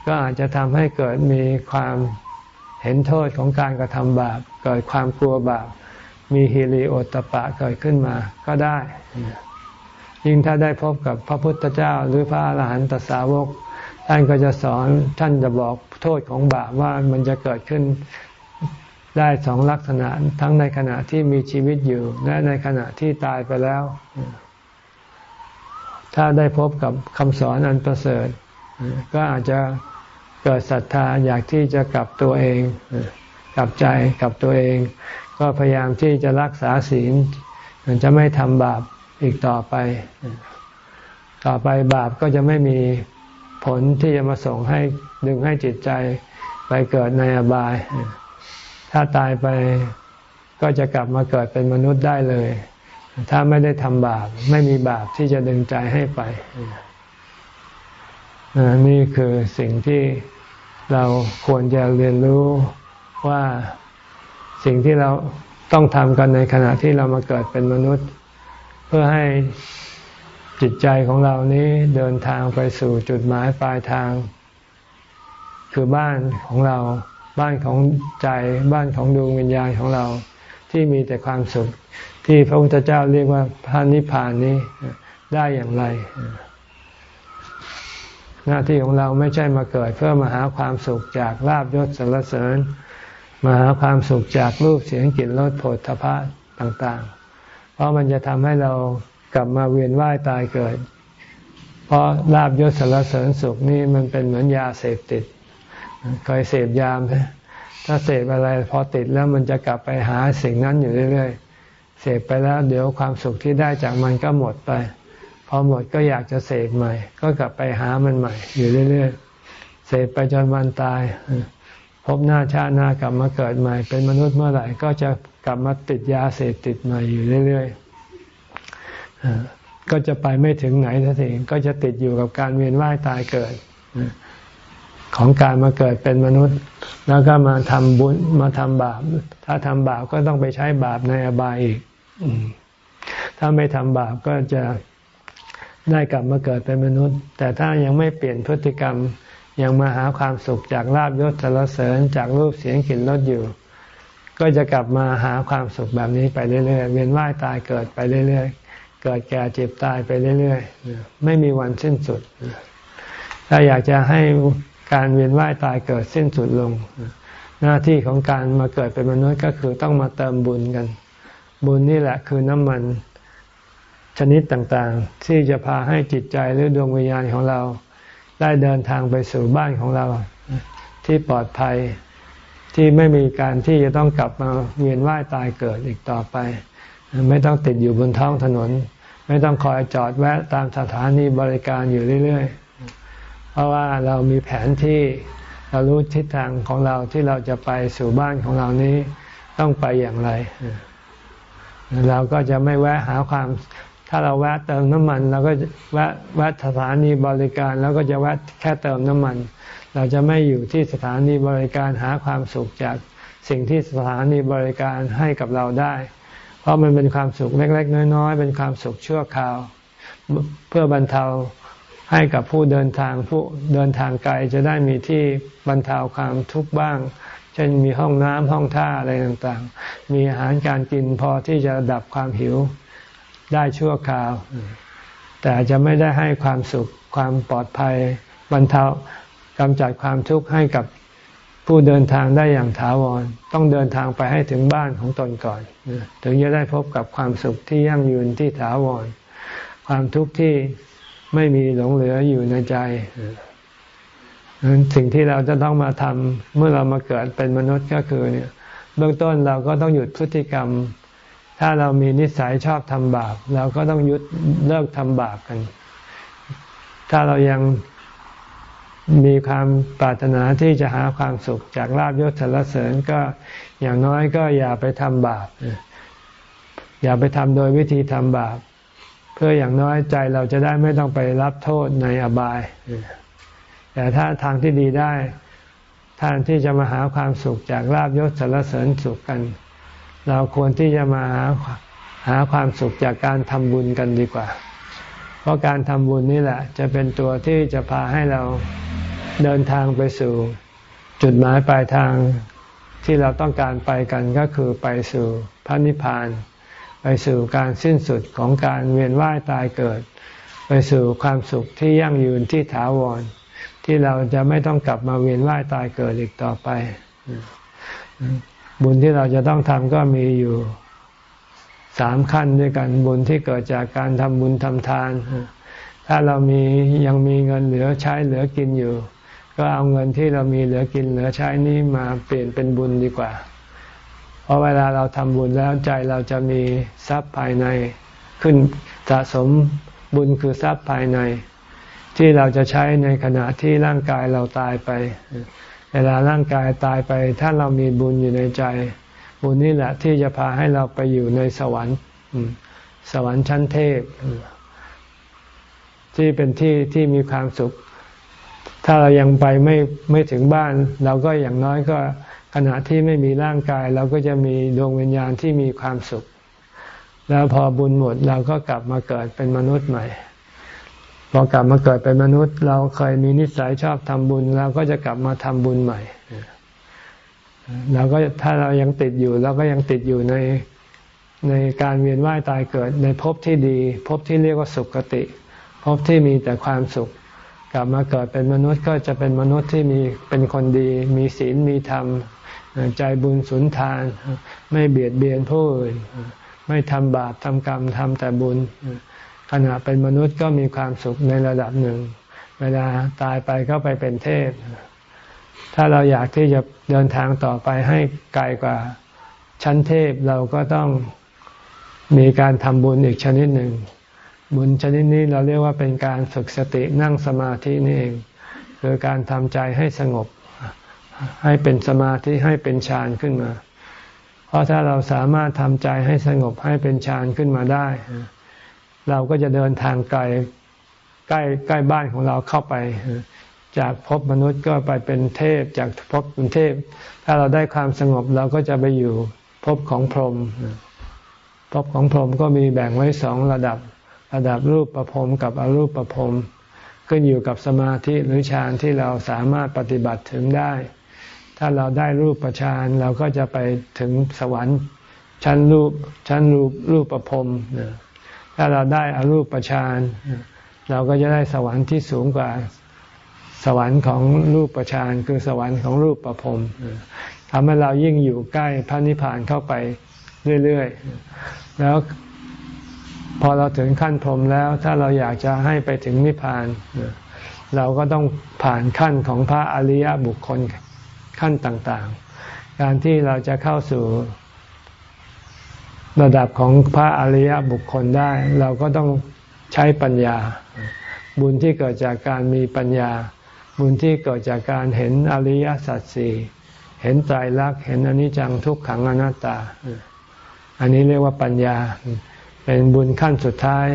ก็อาจจะทำให้เกิดมีความเห็นโทษของการกระทำบาป เกิดความกลัวบาป มีฮิริโอตปะเกิดขึ้นมาก็ได้ ยิ่งถ้าได้พบกับพระพุทธเจ้าหรือพระอรหันตสาวก ท่านก็จะสอนท่านจะบอกโทษของบาปว่ามันจะเกิดขึ้นได้สองลักษณะ ทั้งในขณะที่มีชีวิตอยู่ และในขณะที่ตายไปแล้ว ถ้าได้พบกับคำสอนอันประเสริฐ ก็อาจจะเกิดศรัทธาอยากที่จะกลับตัวเองกลับใจกลับตัวเอง ก็พยายามที่จะรักษาศีลจะไม่ทำบาปอีกต่อไป ต่อไปบาปก็จะไม่มี ผลที่จะมาส่งให้ดึงให้จิตใจไปเกิดในอบาย ถ้าตายไปก็จะกลับมาเกิดเป็นมนุษย์ได้เลย ถ้าไม่ได้ทำบาป ไม่มีบาปที่จะดึงใจให้ไป นี่คือสิ่งที่เราควรจะเรียนรู้ว่าสิ่งที่เราต้องทำกันในขณะที่เรามาเกิดเป็นมนุษย์ เพื่อให้ จิตใจของเรานี้เดินทางไปสู่จุดหมายปลายทาง คือบ้านของเราบ้านของใจบ้านของดวงวิญญาณของเราที่มีแต่ความสุขที่พระพุทธเจ้าเรียกว่าพระนิพพานนี้ได้อย่างไร หน้าที่ของเราไม่ใช่มาเกิดเพื่อมาหาความสุขจากลาบยศสรรเสริญ มาหาความสุขจากรูปเสียงกลิ่นรสโผฏฐพะต่าง ๆ เพราะมันจะทำให้เรา กลับมาเวียนว่ายตายเกิด เพราะลาบยศสารเสริญสุขนี่มันเป็นเหมือนยาเสพติดเคยเสพยามถ้าเสพอะไรพอติดแล้วมันจะกลับไปหาสิ่งนั้นอยู่เรื่อยๆ เสพไปแล้วเดี๋ยวความสุขที่ได้จากมันก็หมดไป พอหมดก็อยากจะเสพใหม่ ก็กลับไปหามันใหม่ อยู่เรื่อยๆ เสพไปจนวันตาย พบหน้าชาติหน้ากลับมาเกิดใหม่ เป็นมนุษย์เมื่อไหร่ก็จะกลับมาติดยาเสพติดใหม่อยู่เรื่อยๆ ก็จะไปไม่ถึงไหนทันทีก็จะติดอยู่กับการเวียนว่ายตายเกิดของการมาเกิดเป็นมนุษย์ แล้วก็มาทำบุญมาทำบาป ถ้าทำบาปก็ต้องไปใช้บาปในอบายอีกถ้าไม่ทำบาปก็จะได้กลับมาเกิดเป็นมนุษย์ แต่ถ้ายังไม่เปลี่ยนพฤติกรรมยังมาหาความสุขจากลาบยศสารเสริญจากรูปเสียงกลิ่นรสอยู่ ก็จะกลับมาหาความสุขแบบนี้ไปเรื่อยๆเวียนว่ายตายเกิดไปเรื่อย ๆ กิดแก่เจ็บตายไปเรื่อยๆ ไม่มีวันสิ้นสุด ถ้าอยากจะให้การเวียนว่ายตายเกิดสิ้นสุดลง หน้าที่ของการมาเกิดเป็นมนุษย์ก็คือต้องมาเติมบุญกัน บุญนี่แหละคือน้ำมันชนิดต่างๆ ที่จะพาให้จิตใจหรือดวงวิญญาณของเรา ได้เดินทางไปสู่บ้านของเรา ที่ปลอดภัยที่ไม่มีการที่จะต้องกลับมาเวียนว่ายตายเกิดอีกต่อไป ไม่ต้องติดอยู่บนท้องถนน ไม่ต้องคอยจอดแวะตามสถานีบริการอยู่เรื่อยๆ เพราะว่าเรามีแผนที่เรารู้ทิศทางของเราที่เราจะไปสู่บ้านของเรานี้ต้องไปอย่างไร เราก็จะไม่แวะหาความ ถ้าเราแวะเติมน้ำมันเราก็แวะแวะสถานีบริการแล้วก็จะแวะแค่เติมน้ำมัน เราจะไม่อยู่ที่สถานีบริการหาความสุขจากสิ่งที่สถานีบริการให้กับเราได้ ราะมันเป็นความสุขเล็ก ๆ น้อยๆเป็นความสุขชั่วคราว เพื่อบรรเทาให้กับผู้เดินทางผู้เดินทางไกลจะได้มีที่บรรเทาความทุกข์บ้าง เช่นมีห้องน้ำห้องท่าอะไรต่างๆ มีอาหารการกินพอที่จะดับความหิวได้ชั่วคราว แต่จะไม่ได้ให้ความสุขความปลอดภัยบรรเทากำจัดความทุกข์ให้กับ ผู้เดินทางได้อย่างถาวร ต้องเดินทางไปให้ถึงบ้านของตนก่อน ถึงจะได้พบกับความสุขที่ยั่งยืนที่ถาวร ความทุกข์ที่ไม่มีหลงเหลืออยู่ในใจสิ่งที่เราจะต้องมาทำเมื่อเรามาเกิดเป็นมนุษย์ก็คือเนี่ย เบื้องต้นเราก็ต้องหยุดพฤติกรรม ถ้าเรามีนิสัยชอบทำบาปเราก็ต้องหยุดเลิกทำบาปกัน ถ้าเรายัง มีความปรารถนาที่จะหาความสุขจากลาบยศสรรเสริญก็อย่างน้อยก็อย่าไปทำบาปอย่าไปทำโดยวิธีทำบาป เพื่ออย่างน้อยใจเราจะได้ไม่ต้องไปรับโทษในอบาย แต่ถ้าทางที่ดีได้ทางที่จะมาหาความสุขจากลาบยศสารเสริญสุขกัน เราควรที่จะมาหาหาความสุขจากการทำบุญกันดีกว่า ราะการทำบุญนี่แหละ จะเป็นตัวที่จะพาให้เราเดินทางไปสู่ จุดหมายปลายทางที่เราต้องการไปกันก็คือไปสู่พระนิพพาน ไปสู่การสิ้นสุดของการเวียนว่ายตายเกิด ไปสู่ความสุขที่ยั่งยืนที่ถาวร ที่เราจะไม่ต้องกลับมาเวียนว่ายตายเกิดอีกต่อไป บุญที่เราจะต้องทำก็มีอยู่ สามขั้นด้วยกันบุญที่เกิดจากการทำบุญทำทาน ถ้าเรามียังมีเงินเหลือใช้เหลือกินอยู่ ก็เอาเงินที่เรามีเหลือกินเหลือใช้นี้มาเปลี่ยนเป็นบุญดีกว่า เพราะเวลาเราทำบุญแล้วใจเราจะมีทรัพย์ภายใน ขึ้นสะสมบุญคือทรัพย์ภายใน ที่เราจะใช้ในขณะที่ร่างกายเราตายไป เวลาร่างกายตายไป ถ้าเรามีบุญอยู่ในใจ บุญนี่แหละที่จะพาให้เราไปอยู่ในสวรรค์สวรรค์ชั้นเทพ ที่เป็นที่ที่มีความสุข ถ้าเรายังไปไม่ไม่ถึงบ้าน เราก็อย่างน้อยก็ขณะที่ไม่มีร่างกาย เราก็จะมีดวงวิญญาณที่มีความสุข แล้วพอบุญหมดเราก็กลับมาเกิดเป็นมนุษย์ใหม่พอกลับมาเกิดเป็นมนุษย์ เราเคยมีนิสัยชอบทำบุญ เราก็จะกลับมาทำบุญใหม่ เราก็ถ้าเรายังติดอยู่เราก็ยังติดอยู่ในในการเวียนว่ายตายเกิดในภพที่ดีภพที่เรียกว่าสุขติภพที่มีแต่ความสุข กลับมาเกิดเป็นมนุษย์ก็จะเป็นมนุษย์ที่มีเป็นคนดี มีศีลมีธรรม ใจบุญสุนทาน ไม่เบียดเบียนผู้อื่นไม่ทำบาปทำกรรมทำแต่บุญ ขณะเป็นมนุษย์ก็มีความสุขในระดับหนึ่ง เวลาตายไปก็ไปเป็นเทพ ถ้าเราอยากที่จะเดินทางต่อไปให้ไกลกว่าชั้นเทพเราก็ต้องมีการทำบุญอีกชนิดหนึ่ง บุญชนิดนี้เราเรียกว่าเป็นการฝึกสตินั่งสมาธินี่เอง คือการทำใจให้สงบ ให้เป็นสมาธิให้เป็นฌานขึ้นมา เพราะถ้าเราสามารถทำใจให้สงบให้เป็นฌานขึ้นมาได้ เราก็จะเดินทางไกลใกล้ใกล้บ้านของเราเข้าไป จากภพมนุษย์ก็ไปเป็นเทพจากภพเป็นเทพ ถ้าเราได้ความสงบเราก็จะไปอยู่ภพของพรหมภพของพรหมก็มีแบ่งไว้สองระดับ ระดับรูปประพรมกับอรูปประพรมขึ้นอยู่กับสมาธิหรือฌานที่เราสามารถปฏิบัติถึงได้ ถ้าเราได้รูปประฌานเราก็จะไปถึงสวรรค์ชั้นรูปชั้นรูปรูปประพรมถ้าเราได้อรูปฌานเราก็จะได้สวรรค์ที่สูงกว่า สวรรค์ของรูปฌานคือสวรรค์ของรูปประพรมทำให้เรายิ่งอยู่ใกล้พระนิพพานเข้าไปเรื่อยๆ แล้วพอเราถึงขั้นพรมแล้ว ถ้าเราอยากจะให้ไปถึงนิพพาน เราก็ต้องผ่านขั้นของพระอริยบุคคลขั้นต่างๆ การที่เราจะเข้าสู่ระดับของพระอริยบุคคลได้ เราก็ต้องใช้ปัญญา บุญที่เกิดจากการมีปัญญา บุญที่เกิดจากการเห็นอริยสัจสี่เห็นใจรักเห็นอนิจจังทุกขังอนัตตา อันนี้เรียกว่าปัญญา เป็นบุญขั้นสุดท้าย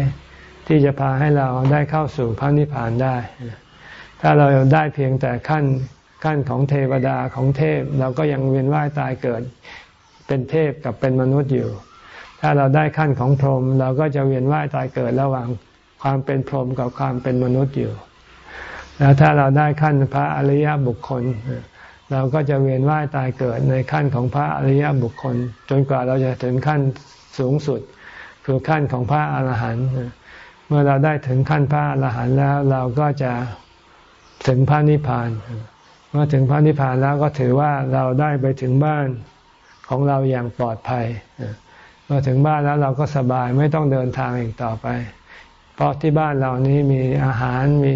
ที่จะพาให้เราได้เข้าสู่พระนิพพานได้ ถ้าเราได้เพียงแต่ขั้นขั้นของเทวดาของเทพ เราก็ยังเวียนว่ายตายเกิดเป็นเทพกับเป็นมนุษย์อยู่ ถ้าเราได้ขั้นของพรหมเราก็จะเวียนว่ายตายเกิดระหว่างความเป็นพรหมกับความเป็นมนุษย์อยู่ แล้วถ้าเราได้ขั้นพระอริยบุคคล เราก็จะเวียนว่ายตายเกิดในขั้นของพระอริยบุคคล จนกว่าเราจะถึงขั้นสูงสุด คือขั้นของพระอรหันต์เมื่อเราได้ถึงขั้นพระอรหันต์แล้วเราก็จะถึงพระนิพพานเมื่อถึงพระนิพพานแล้วก็ถือว่าเราได้ไปถึงบ้านของเราอย่างปลอดภัยพอถึงบ้านแล้วเราก็สบายไม่ต้องเดินทางอีกต่อไป เพราะที่บ้านเรานี้มีอาหารมี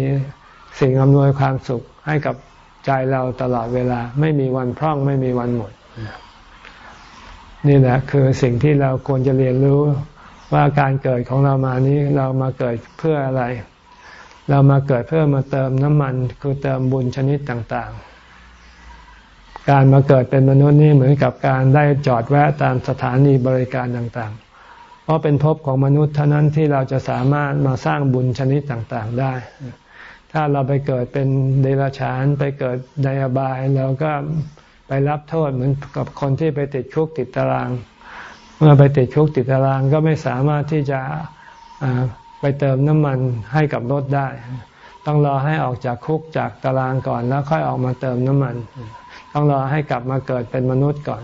สิ่งอำนวยความสุขให้กับใจเราตลอดเวลา ไม่มีวันพร่องไม่มีวันหมด นี่แหละคือสิ่งที่เราควรจะเรียนรู้ว่าการเกิดของเรามานี้เรามาเกิดเพื่ออะไร เรามาเกิดเพื่อมาเติมน้ำมัน คือเติมบุญชนิดต่างๆ การมาเกิดเป็นมนุษย์นี่เหมือนกับการได้จอดแวะตามสถานีบริการต่างๆ เพราะเป็นภพของมนุษย์เท่านั้นที่เราจะสามารถมาสร้างบุญชนิดต่างๆได้ ถ้าเราไปเกิดเป็นเดรัจฉานไปเกิดในอบายเราก็ไปรับโทษเหมือนกับคนที่ไปติดคุกติดตาราง เมื่อไปติดคุกติดตารางก็ไม่สามารถที่จะไปเติมน้ำมันให้กับรถได้ ต้องรอให้ออกจากคุกจากตารางก่อนแล้วค่อยออกมาเติมน้ำมัน ต้องรอให้กลับมาเกิดเป็นมนุษย์ก่อน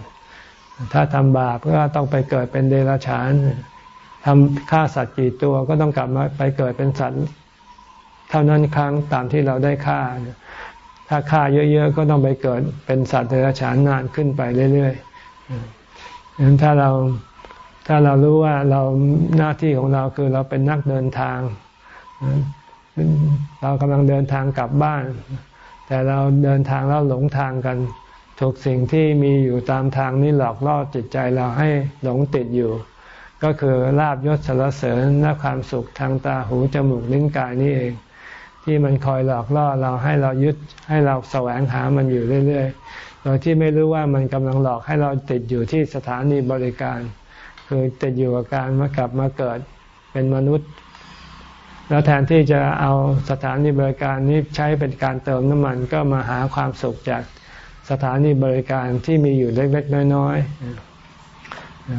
ถ้าทำบาปก็ต้องไปเกิดเป็นเดรัจฉานทำฆ่าสัตว์กี่ตัวก็ต้องกลับมาไปเกิดเป็นสัตว์ ท่านั้นครั้งตามที่เราได้ฆ่า ถ้าฆ่าเยอะๆ ก็ต้องไปเกิดเป็นสัตว์เดรัจฉานนานขึ้นไปเรื่อยๆดังนั้นถ้าเราถ้าเรารู้ว่าเราหน้าที่ของเราคือเราเป็นนักเดินทาง เรากำลังเดินทางกลับบ้าน แต่เราเดินทางแล้วหลงทางกัน ถูกสิ่งที่มีอยู่ตามทางนี้หลอกล่อจิตใจเราให้หลงติดอยู่ ก็คือลาบยศสารเสริญและความสุขทางตาหูจมูกลิ้นกายนี่เอง ที่มันคอยหลอกล่อเราให้เรายึดให้เราแสวงหามันอยู่เรื่อยๆโดยที่ไม่รู้ว่ามันกำลังหลอกให้เราติดอยู่ที่สถานีบริการ คือติดอยู่กับการมากลับมาเกิดเป็นมนุษย์ แล้วแทนที่จะเอาสถานีบริการนี้ใช้เป็นการเติมน้ำมันก็มาหาความสุขจากสถานีบริการที่มีอยู่เล็กๆน้อยๆ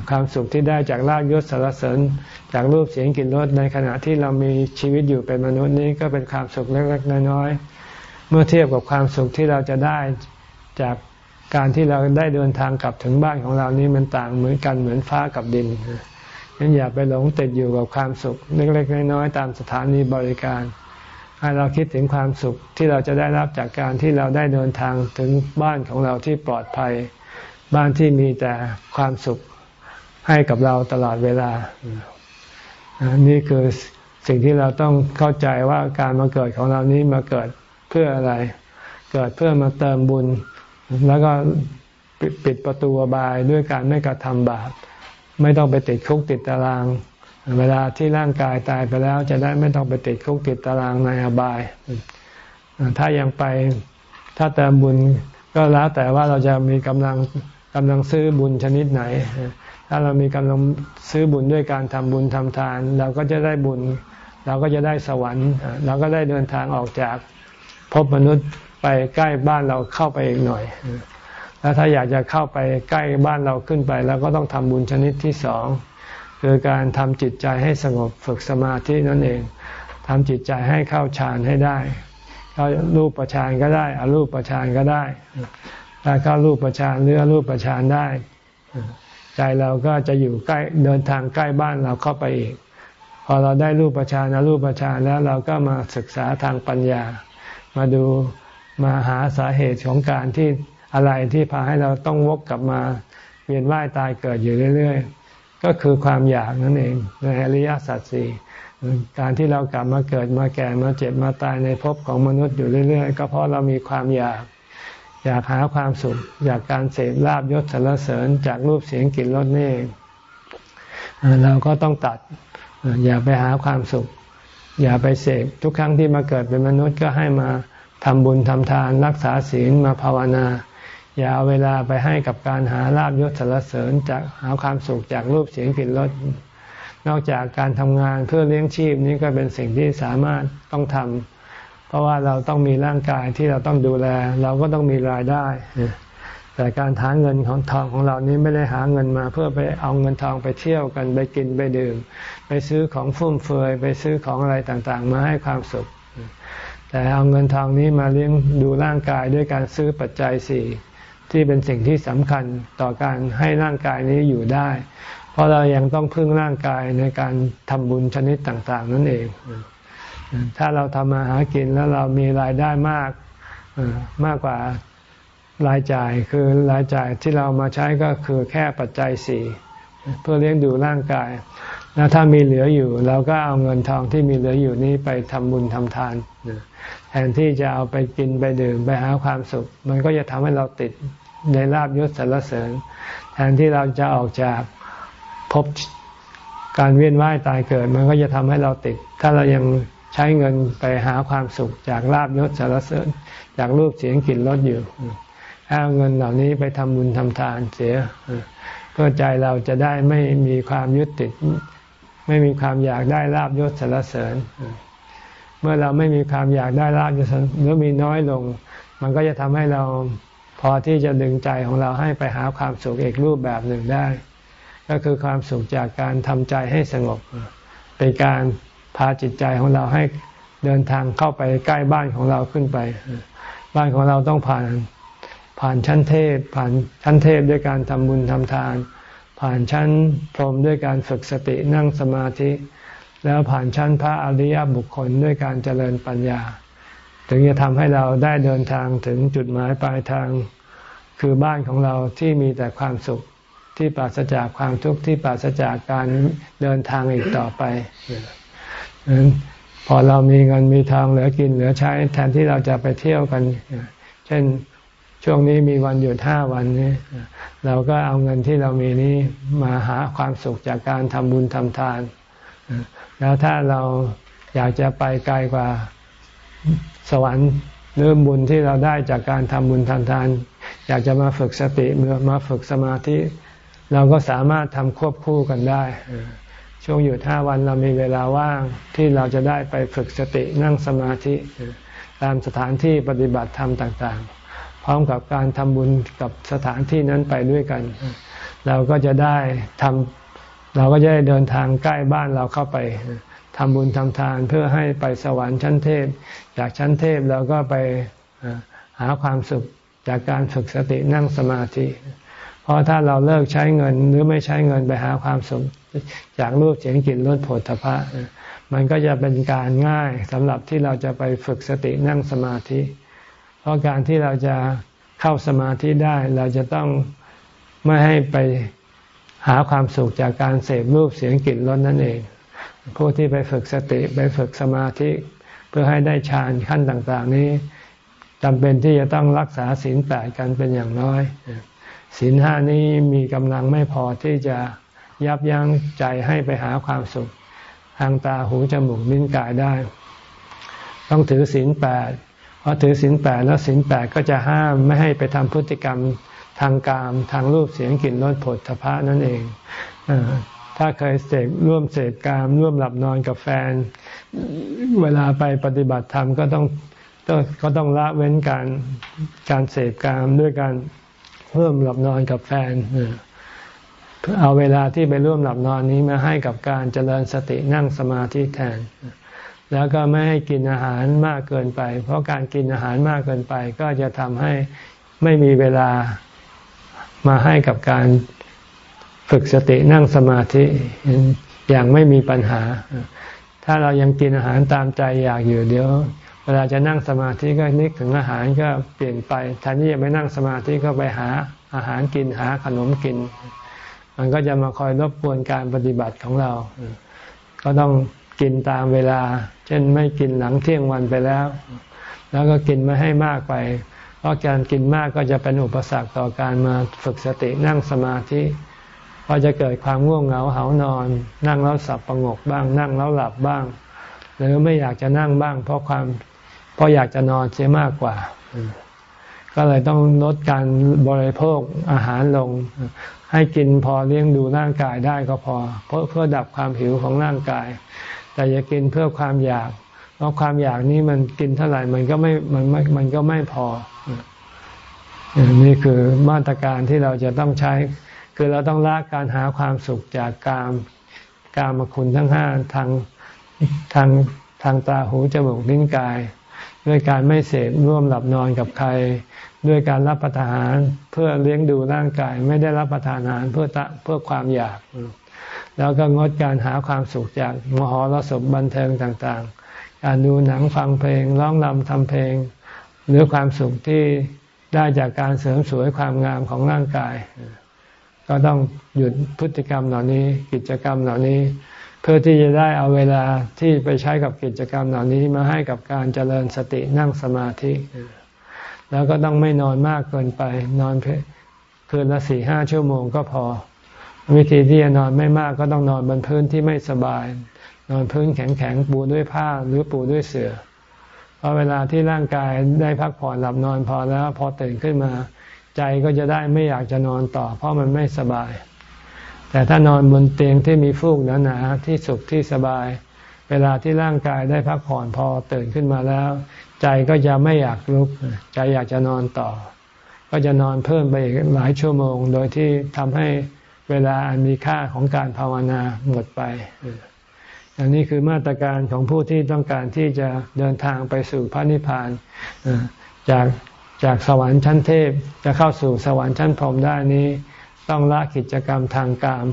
ความสุขที่ได้จากลาภยศสารเสริญ จากรูปเสียงกลิ่นรสในขณะที่เรามีชีวิตอยู่เป็นมนุษย์นี้ก็เป็นความสุขเล็กๆน้อยๆเมื่อเทียบกับความสุขที่เราจะได้จากการที่เราได้เดินทางกลับถึงบ้านของเรานี้มันต่างเหมือนกันเหมือนฟ้ากับดินงั้นอย่าไปหลงติดอยู่กับความสุขเล็กๆน้อยๆตามสถานีบริการให้เราคิดถึงความสุขที่เราจะได้รับจากการที่เราได้เดินทางถึงบ้านของเราที่ปลอดภัย บ้านที่มีแต่ความสุข ให้กับเราตลอดเวลา นี่คือสิ่งที่เราต้องเข้าใจว่าการมาเกิดของเรานี้มาเกิดเพื่ออะไร เกิดเพื่อมาเติมบุญ แล้วก็ปิดประตูบายด้วยการไม่กระทำบาปไม่ต้องไปติดคุกติดตาราง เวลาที่ร่างกายตายไปแล้วจะได้ไม่ต้องไปติดคุกติดตารางในอบาย ถ้ายังไปถ้าเติมบุญก็แล้วแต่ว่าเราจะมีกำลังกำลังซื้อบุญชนิดไหน ถ้าเรามีกำลังซื้อบุญด้วยการทำบุญทำทาน เราก็จะได้บุญ เราก็จะได้สวรรค์ เราก็ได้เดินทางออกจากพบมนุษย์ไปใกล้บ้านเราเข้าไปอีกหน่อย แล้วถ้าอยากจะเข้าไปใกล้บ้านเราขึ้นไปแล้วก็ต้องทำบุญชนิดที่สองคือการทำจิตใจให้สงบฝึกสมาธินั่นเองทำจิตใจให้เข้าฌานให้ได้เข้ารูปประชานก็ได้อารูปประชานก็ได้ถ้าเข้ารูปประชานหรืออรูปประชานได้ ใจเราก็จะอยู่ใกล้เดินทางใกล้บ้านเราเข้าไปอีก พอเราได้รูปประชานอรูปประชานแล้วเราก็มาศึกษาทางปัญญา มาดูมาหาสาเหตุของการที่อะไรที่พาให้เราต้องวกกลับมาเวียนว่ายตายเกิดอยู่เรื่อย ๆ ก็คือความอยากนั่นเองในอริยสัจสี่การที่เรากลับมาเกิดมาแก่มาเจ็บมาตายในภพของมนุษย์อยู่เรื่อย ๆ ก็เพราะเรามีความอยาก อยากหาความสุข อยากการเสพลาบยศสรรเสริญจากรูปเสียงกลิ่นรสนี่เราก็ต้องตัด อย่าไปหาความสุข อย่าไปเสพทุกครั้งที่มาเกิดเป็นมนุษย์ก็ให้มาทำบุญทำทานรักษาศีลมาภาวนา อย่าเอาเวลาไปให้กับการหาลาบยศสรรเสริญจากหาความสุขจากรูปเสียงกลิ่นรสนอกจากการทำงานเพื่อเลี้ยงชีพนี้ก็เป็นสิ่งที่สามารถต้องทำ ราะว่าเราต้องมีร่างกายที่เราต้องดูแล เราก็ต้องมีรายได้ แต่การหาเงินของทองของเรานี้ไม่ได้หาเงินมา เพื่อไปเอาเงินทองไปเที่ยวกันไปกินไปดื่ม ไปซื้อของฟุ่มเฟือยไปซื้อของอะไรต่างๆ มาให้ความสุข แต่เอาเงินทองนี้มาเลี้ยงดูร่างกายด้วยการซื้อปัจจัยสี่ที่เป็นสิ่งที่สำคัญต่อการให้ร่างกายนี้อยู่ได้ เพราะเรายังต้องพึ่งร่างกายในการทำบุญชนิดต่าง ๆ นั่นเอง ถ้าเราทำมาหากินแล้วเรามีรายได้มากมากกว่ารายจ่ายคือรายจ่ายที่เรามาใช้ก็คือแค่ปัจจัยสี่เพื่อเลี้ยงดูร่างกาย แล้วถ้ามีเหลืออยู่เราก็เอาเงินทองที่มีเหลืออยู่นี้ไปทำบุญทำทานแทนที่จะเอาไปกินไปดื่มไปหาความสุข มันก็จะทำให้เราติดในลาบยศสรรเสริญ แทนที่เราจะออกจากพบการเวียนว่ายตายเกิด มันก็จะทำให้เราติด ถ้าเรายัง ใช้เงินไปหาความสุขจากลาบยศสรรเสริญ จากรูปเสียงกลิ่นรสอยู่เอาเงินเหล่านี้ไปทำบุญทำทานเสีย เพื่อใจเราจะได้ไม่มีความยึดติด ไม่มีความอยากได้ลาบยศสรรเสริญ เมื่อเราไม่มีความอยากได้ลาบยศหรือมีน้อยลง มันก็จะทำให้เราพอที่จะดึงใจของเราให้ไปหาความสุขอีกรูปแบบหนึ่งได้ ก็คือความสุขจากการทำใจให้สงบ เป็นการ พาจิตใจของเราให้เดินทางเข้าไปใกล้บ้านของเราขึ้นไป บ้านของเราต้องผ่านผ่านชั้นเทพ ผ่านชั้นเทพด้วยการทำบุญทำทาน ผ่านชั้นพรหมด้วยการฝึกสตินั่งสมาธิ แล้วผ่านชั้นพระอริยบุคคลด้วยการเจริญปัญญา ถึงจะทำให้เราได้เดินทางถึงจุดหมายปลายทาง คือบ้านของเราที่มีแต่ความสุขที่ปราศจากความทุกข์ที่ปราศจากการเดินทางอีกต่อไป พอเรามีเงินมีทองเหลือกินเหลือใช้ แทนที่เราจะไปเที่ยวกัน เช่นช่วงนี้มีวันหยุดห้าวันนี้ เราก็เอาเงินที่เรามีนี้มาหาความสุขจากการทำบุญทำทาน แล้วถ้าเราอยากจะไปไกลกว่าสวรรค์หรือบุญที่เราได้จากการทำบุญทำทาน อยากจะมาฝึกสติมาฝึกสมาธิ เราก็สามารถทำควบคู่กันได้ ช่วงหยุดห้าวันเรามีเวลาว่างที่เราจะได้ไปฝึกสตินั่งสมาธิตามสถานที่ปฏิบัติธรรมต่างๆ พร้อมกับการทำบุญกับสถานที่นั้นไปด้วยกัน เราก็จะได้ทำเราก็จะได้เดินทางใกล้บ้านเราเข้าไปทำบุญทำทานเพื่อให้ไปสวรรค์ชั้นเทพ จากชั้นเทพเราก็ไปหาความสุขจากการฝึกสตินั่งสมาธิ เพราะถ้าเราเลิกใช้เงินหรือไม่ใช้เงินไปหาความสุข จากรูปเสียงกลิ่นรสผลพะมันก็จะเป็นการง่ายสำหรับที่เราจะไปฝึกสตินั่งสมาธิ เพราะการที่เราจะเข้าสมาธิได้เราจะต้องไม่ให้ไปหาความสุขจากการเสพรูปเสียงกลิ่นรสนั่นเอง ผู้ที่ไปฝึกสติไปฝึกสมาธิ เพื่อให้ได้ฌานขั้นต่างๆ นี้จำเป็นที่จะต้องรักษาศีลแปดกันเป็นอย่างน้อยศีลห้านี้มีกำลังไม่พอที่จะ ยับยั้งใจให้ไปหาความสุข ทางตาหูจมูกลิ้นกายได้ ต้องถือศีลแปดพอถือศีลแปดแล้วศีลแปดก็จะห้ามไม่ให้ไปทำพฤติกรรมทางกามทางรูปเสียงกลิ่นรสผลทพะนั่นเองถ้าเคยเสพร่วมเสพกาม ร่วมหลับนอนกับแฟน เวลาไปปฏิบัติธรรมก็ต้องก็ต้องละเว้นการการเสพกามด้วยการเพิ่มหลับนอนกับแฟน เอาเวลาที่ไปร่วมหลับนอนนี้มาให้กับการเจริญสตินั่งสมาธิแทน แล้วก็ไม่ให้กินอาหารมากเกินไป เพราะการกินอาหารมากเกินไป ก็จะทำให้ไม่มีเวลามาให้กับการฝึกสตินั่งสมาธิอย่างไม่มีปัญหา ถ้าเรายังกินอาหารตามใจอยากอยู่เดี๋ยว เวลาจะนั่งสมาธิก็นึกถึงอาหารก็เปลี่ยนไปแทนที่จะไปนั่งสมาธิก็ไปหาอาหารกินหาขนมกิน มันก็จะมาคอยรบกวนการปฏิบัติของเรา ก็ต้องกินตามเวลา เช่นไม่กินหลังเที่ยงวันไปแล้ว แล้วก็กินไม่ให้มากไป เพราะการกินมากก็จะเป็นอุปสรรคต่อการมาฝึกสตินั่งสมาธิพอจะเกิดความง่วงเหงาเหานอน นั่งแล้วสับประงกบ้าง นั่งแล้วหลับบ้าง หรือไม่อยากจะนั่งบ้าง เพราะความเพราะอยากจะนอนเสียมากกว่า ก็เลยต้องลดการบริโภคอาหารลง ให้กินพอเลี้ยงดูร่างกายได้ก็พอ เพราะเพื่อดับความหิวของร่างกาย แต่อย่ากินเพื่อความอยาก เพราะความอยากนี้มันกินเท่าไหร่มันก็ไม่มันไม่มันก็ไม่พอ นี่คือมาตรการที่เราจะต้องใช้ คือเราต้องละการหาความสุขจากกามกามคุณทั้งห้าทางทางทางตาหูจมูกลิ้นกาย ด้วยการไม่เสพร่วมหลับนอนกับใคร ด้วยการรับประทานเพื่อเลี้ยงดูร่างกาย ไม่ได้รับประทานอาหารเพื่อเพื่อความอยาก แล้วก็งดการหาความสุขจากมหรสพบันเทิงต่างๆ การดูหนังฟังเพลงร้องรำทำเพลง หรือความสุขที่ได้จากการเสริมสวยความงามของร่างกาย ก็ต้องหยุดพฤติกรรมเหล่านี้กิจกรรมเหล่านี้ เพื่อที่จะได้เอาเวลาที่ไปใช้กับกิจกรรมเหล่านี้มาให้กับการเจริญสตินั่งสมาธิ แล้วก็ต้องไม่นอนมากเกินไป นอนคืนละสี่ห้าชั่วโมงก็พอ วิธีที่จะนอนไม่มากก็ต้องนอนบนพื้นที่ไม่สบาย นอนพื้นแข็งๆปูด้วยผ้าหรือปูด้วยเสื่อพอเวลาที่ร่างกายได้พักผ่อนหลับนอนพอแล้วพอตื่นขึ้นมา ใจก็จะได้ไม่อยากจะนอนต่อ เพราะมันไม่สบาย แต่ถ้านอนบนเตียงที่มีฟูกหนาๆที่สุขที่สบาย เวลาที่ร่างกายได้พักผ่อนพอตื่นขึ้นมาแล้ว ใจก็จะไม่อยากลุก ใจอยากจะนอนต่อ ก็จะนอนเพิ่มไปอีกหลายชั่วโมง โดยที่ทำให้เวลาอันมีค่าของการภาวนาหมดไป อันนี้คือมาตรการของผู้ที่ต้องการที่จะเดินทางไปสู่พระนิพพานจากจากสวรรค์ชั้นเทพจะเข้าสู่สวรรค์ชั้นพรหมได้นี้ ต้องละกิจกรรมทางกาม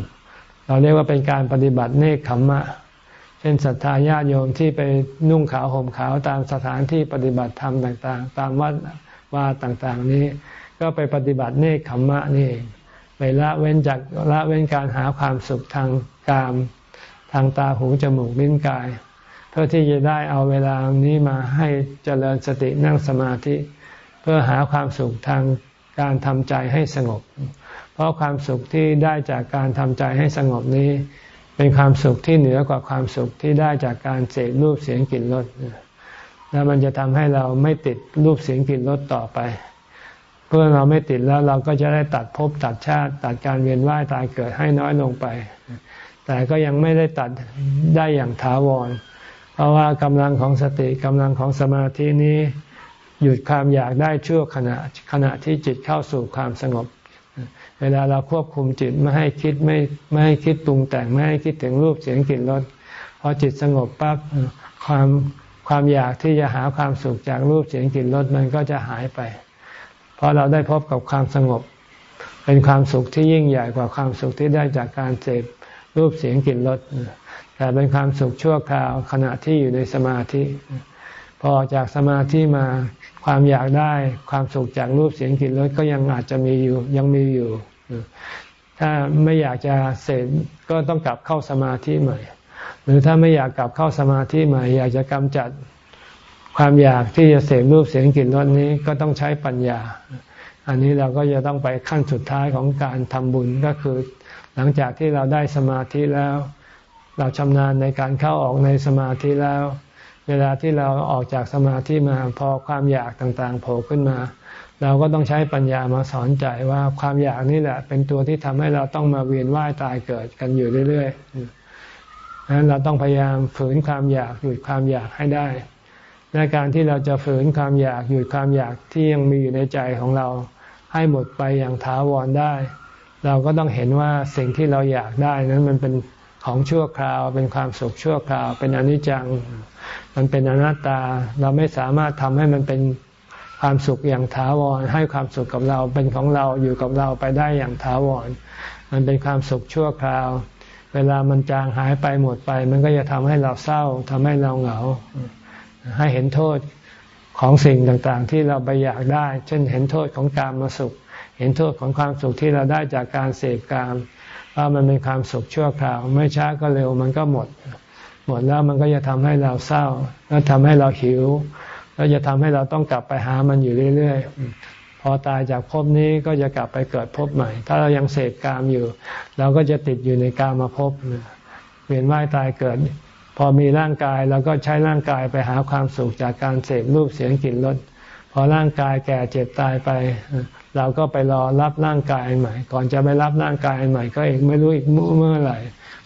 เราเรียกว่าเป็นการปฏิบัติเนคขมมะ เช่นศรัทธาญาติโยมที่ไปนุ่งขาวห่มขาวตามสถานที่ปฏิบัติธรรมต่าง ๆ ตามวัดว่าต่างๆ นี้ ก็ไปปฏิบัติเนคขมมะนี่เองไปละเว้นจากละเว้นการหาความสุขทางกาม ทางตาหูจมูกลิ้นกาย เพื่อที่จะได้เอาเวลานี้มาให้เจริญสตินั่งสมาธิ เพื่อหาความสุขทางการทำใจให้สงบ เพราะความสุขที่ได้จากการทำใจให้สงบนี้ เป็นความสุขที่เหนือกว่าความสุขที่ได้จากการเสพรูปเสียงกลิ่นรสแล้วมันจะทำให้เราไม่ติดรูปเสียงกลิ่นรสต่อไป เพื่อเราไม่ติดแล้วเราก็จะได้ตัดภพตัดชาติ ตัดการเวียนว่ายตายเกิดให้น้อยลงไป แต่ก็ยังไม่ได้ตัดได้อย่างถาวร เพราะว่ากำลังของสติกำลังของสมาธินี้ หยุดความอยากได้ชั่วขณะขณะที่จิตเข้าสู่ความสงบ เวลาเราควบคุมจิตไม่ให้คิดไม่ไม่ให้คิดปรุงแต่งไม่ให้คิดถึงรูปเสียงกลิ่นรสพอจิตสงบปั๊บความความอยากที่จะหาความสุขจากรูปเสียงกลิ่นรสมันก็จะหายไป เพราะเราได้พบกับความสงบ เป็นความสุขที่ยิ่งใหญ่กว่าความสุขที่ได้จากการเสพรูปเสียงกลิ่นรสแต่เป็นความสุขชั่วคราวขณะที่อยู่ในสมาธิ พอจากสมาธิมาความอยากได้ความสุขจากรูปเสียงกลิ่นรสก็ยังอาจจะมีอยู่ยังมีอยู่ ถ้าไม่อยากจะเสพก็ต้องกลับเข้าสมาธิใหม่ หรือถ้าไม่อยากกลับเข้าสมาธิใหม่ อยากจะกำจัดความอยากที่จะเสพรูปเสียงกลิ่นรสนี้ก็ต้องใช้ปัญญา อันนี้เราก็จะต้องไปขั้นสุดท้ายของการทำบุญก็คือ หลังจากที่เราได้สมาธิแล้ว เราชำนาญในการเข้าออกในสมาธิแล้ว เวลาที่เราออกจากสมาธิมาพอความอยากต่างๆโผล่ขึ้นมา เราก็ต้องใช้ปัญญามาสอนใจว่าความอยากนี่แหละ เป็นตัวที่ทำให้เราต้องมาเวียนว่ายตายเกิดกันอยู่เรื่อยๆนั้นเราต้องพยายามฝืนความอยากหยุดความอยากให้ได้ และการที่เราจะฝืนความอยากหยุดความอยากที่ยังมีอยู่ในใจของเรา ให้หมดไปอย่างถาวรได้ เราก็ต้องเห็นว่าสิ่งที่เราอยากได้นั้นมันเป็นของชั่วคราว เป็นความสุขชั่วคราว เป็นอนิจจัง มันเป็นอนัตตา เราไม่สามารถทำให้มันเป็น ความสุขอย่างถาวร ให้ความสุขกับเราเป็นของเราอยู่กับเราไปได้อย่างถาวร มันเป็นความสุขชั่วคราว เวลามันจางหายไปหมดไป มันก็จะทำให้เราเศร้าทำให้เราเหงา ให้เห็นโทษของสิ่งต่างๆ ที่เราไปอยากได้ เช่นเห็นโทษของการมาสุข เห็นโทษของความสุขที่เราได้จากการเสพกามว่ามันเป็นความสุขชั่วคราว ไม่ช้าก็เร็วมันก็หมด หมดแล้วมันก็จะทำให้เราเศร้า แล้วทำให้เราหิว แล้วจะทำให้เราต้องกลับไปหามันอยู่เรื่อยๆ พอตายจากภพนี้ก็จะกลับไปเกิดภพใหม่ ถ้าเรายังเสพกามอยู่ เราก็จะติดอยู่ในกามมาภพเวียนว่ายตายเกิด พอมีร่างกายเราก็ใช้ร่างกายไปหาความสุขจากการเสพรูปเสียงกลิ่นรสพอร่างกายแก่เจ็บตายไป เราก็ไปรอรับร่างกายใหม่ ก่อนจะไปรับร่างกายใหม่ก็อีกไม่รู้อีกเมื่อไหร่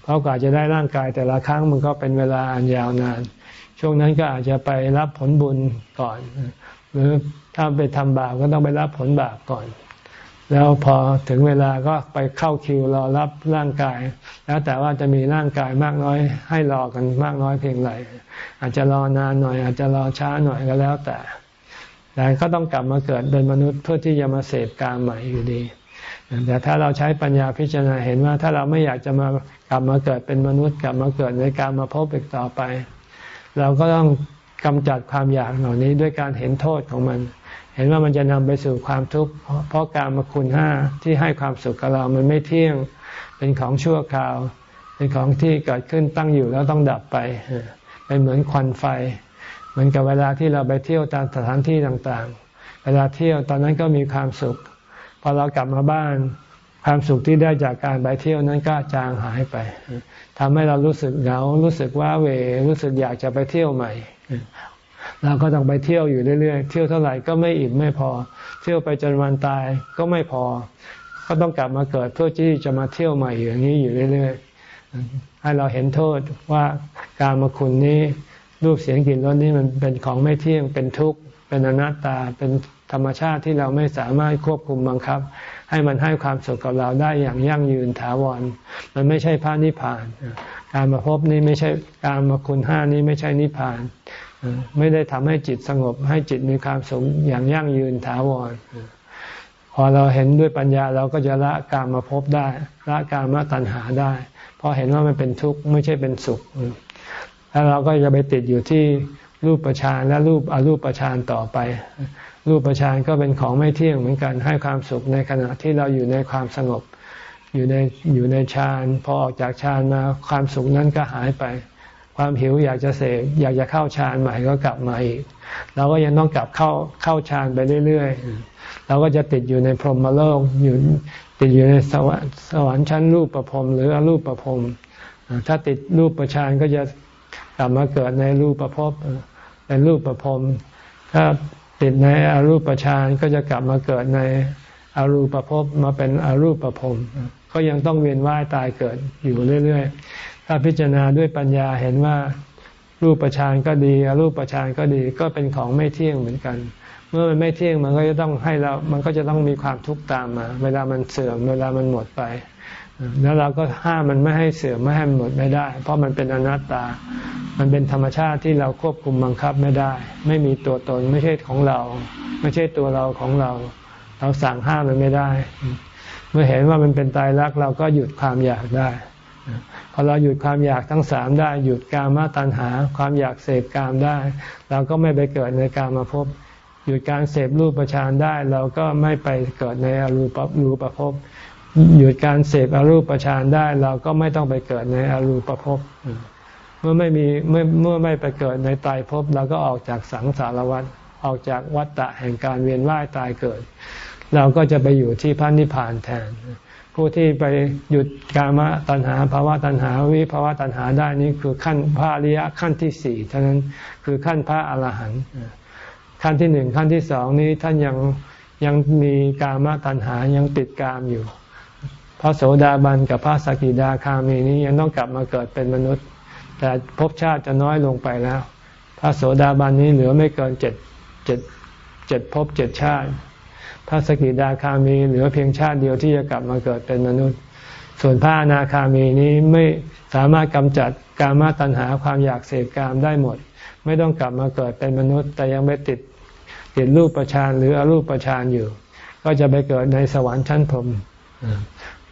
เพราะกว่าจะได้ร่างกายแต่ละครั้งมันก็เป็นเวลาอันยาวนาน ช่วงนั้นก็อาจจะไปรับผลบุญก่อน หรือถ้าไปทำบาปก็ต้องไปรับผลบาปก่อน แล้วพอถึงเวลาก็ไปเข้าคิวรอรับร่างกาย แล้วแต่ว่าจะมีร่างกายมากน้อย ให้รอกันมากน้อยเพียงไรอาจจะรอนานหน่อย อาจจะรอช้าหน่อยก็แล้วแต่แต่ก็ต้องกลับมาเกิดเป็นมนุษย์เพื่อที่จะมาเสพกามใหม่อยู่ดีแต่ถ้าเราใช้ปัญญาพิจารณาเห็นว่า ถ้าเราไม่อยากจะมากลับมาเกิดเป็นมนุษย์ กลับมาเกิดในการมาพบอีกต่อไป เราก็ต้องกำจัดความอยากเหล่านี้ด้วยการเห็นโทษของมัน เห็นว่ามันจะนำไปสู่ความทุกข์เพราะการมาคุณห้าที่ให้ความสุขกับเรามันไม่เที่ยงเป็นของชั่วคราว เป็นของที่เกิดขึ้นตั้งอยู่แล้วต้องดับไปเป็นเหมือนควันไฟ เหมือนกับเวลาที่เราไปเที่ยวตามสถานที่ต่างๆ เวลาเที่ยวตอนนั้นก็มีความสุขพอเรากลับมาบ้านความสุขที่ได้จากการไปเที่ยวนั้นก็จางหายไป ทำให้เรารู้สึกเหงารู้สึกว่าเวรู้สึกอยากจะไปเที่ยวใหม่เราก็ต้องไปเที่ยวอยู่เรื่อยๆ เที่ยวเท่าไหร่ก็ไม่อิ่มไม่พอ เที่ยวไปจนวันตายก็ไม่พอ ก็ต้องกลับมาเกิดเพื่อที่จะมาเที่ยวใหม่อย่างนี้อยู่เรื่อยๆ ให้เราเห็นโทษว่าการมาคุณนี้รูปเสียงกลิ่นรสนี่มันเป็นของไม่เที่ยงเป็นทุกข์เป็นอนัตตาเป็นธรรมชาติที่เราไม่สามารถควบคุมบังคับ ให้มันให้ความสุขกับเราได้อย่างยั่งยืนถาวร มันไม่ใช่พระนิพพาน การมาพบนี้ไม่ใช่การมาคุณห้านี้ไม่ใช่นิพพาน ไม่ได้ทำให้จิตสงบ ให้จิตมีความสุขอย่างยั่งยืนถาวร พอเราเห็นด้วยปัญญาเราก็จะละการมาพบได้ ละการมาตัณหาได้ เพราะเห็นว่ามันเป็นทุกข์ไม่ใช่เป็นสุข แล้วเราก็จะไปติดอยู่ที่รูปประชานและรูปอรูปประชานต่อไป รูปประชานก็เป็นของไม่เที่ยงเหมือนกันให้ความสุขในขณะที่เราอยู่ในความสงบ อยู่ในอยู่ในฌานพอออกจากฌานมาความสุขนั้นก็หายไป ความหิวอยากจะเสพอยากจะเข้าฌานใหม่ก็กลับมาอีก เราก็ยังต้องกลับเข้าเข้าฌานไปเรื่อยๆ เราก็จะติดอยู่ในพรหมโลกอยู่ติดอยู่ในสวรรค์สวรรค์ชั้นรูปประพรมหรืออรูปประพรมถ้าติดรูปประชานก็จะกลับมาเกิดในรูปภพเป็นรูปประพรมถ้า ติดในอรูปฌานก็จะกลับมาเกิดในอรูปภพมาเป็นอรูปประพรมก็ยังต้องเวียนว่ายตายเกิดอยู่เรื่อยๆ ถ้าพิจารณาด้วยปัญญาเห็นว่ารูปฌานก็ดีอรูปฌานก็ดีก็เป็นของไม่เที่ยงเหมือนกัน เมื่อมันไม่เที่ยงมันก็จะต้องให้เรา มันก็จะต้องมีความทุกข์ตามมา เวลามันเสื่อมเวลามันหมดไป แล้วเราก็ห้ามมันไม่ให้เสื่อมไม่ให้มันหมดไม่ได้ เพราะมันเป็นอนัตตา มันเป็นธรรมชาติที่เราควบคุมบังคับไม่ได้ ไม่มีตัวตนไม่ใช่ของเรา ไม่ใช่ตัวเราของเรา เราสั่งห้ามมันไม่ได้ เมื่อเห็นว่ามันเป็นตายรักเราก็หยุดความอยากได้พอเราหยุดความอยากทั้งสามได้ หยุดกามาตัณหา ความอยากเสพกามได้ เราก็ไม่ไปเกิดในกามาพบหยุดการเสพรูปประชานได้ เราก็ไม่ไปเกิดในอรูปรูปภพ หยุดการเสพอรูปฌานได้ เราก็ไม่ต้องไปเกิดในอรูปภพเมื่อไม่มีเมื่อเมื่อไม่ไปเกิดในตายภพเราก็ออกจากสังสารวัฏออกจากวัฏฏะแห่งการเวียนว่ายตายเกิด เราก็จะไปอยู่ที่พระนิพพานแทน ผู้ที่ไปหยุดกามตัณหาภาวะตัณหาวิภาวะตัณหาได้นี่คือขั้นพระอริยะขั้นที่สี่เท่านั้นคือขั้นพระอรหันต์ขั้นที่หนึ่งขั้นที่สองนี้ท่านยังยังมีกามตัณหายังติดกามอยู่ พระโสดาบันกับพระสกิดาคามีนี้ยังต้องกลับมาเกิดเป็นมนุษย์ แต่ภพชาติจะน้อยลงไปแล้ว พระโสดาบันนี้เหลือไม่เกินเจ็ดเจ็ดเจ็ดภพเจ็ดชาติ พระสกิดาคามีเหลือเพียงชาติเดียวที่จะกลับมาเกิดเป็นมนุษย์ ส่วนพระอนาคามีนี้ไม่สามารถกำจัดกามาตัณหาความอยากเสพกามได้หมด ไม่ต้องกลับมาเกิดเป็นมนุษย์ แต่ยังไปติดติดรูปประชานหรืออรูปประชานอยู่ ก็จะไปเกิดในสวรรค์ชั้นพรหม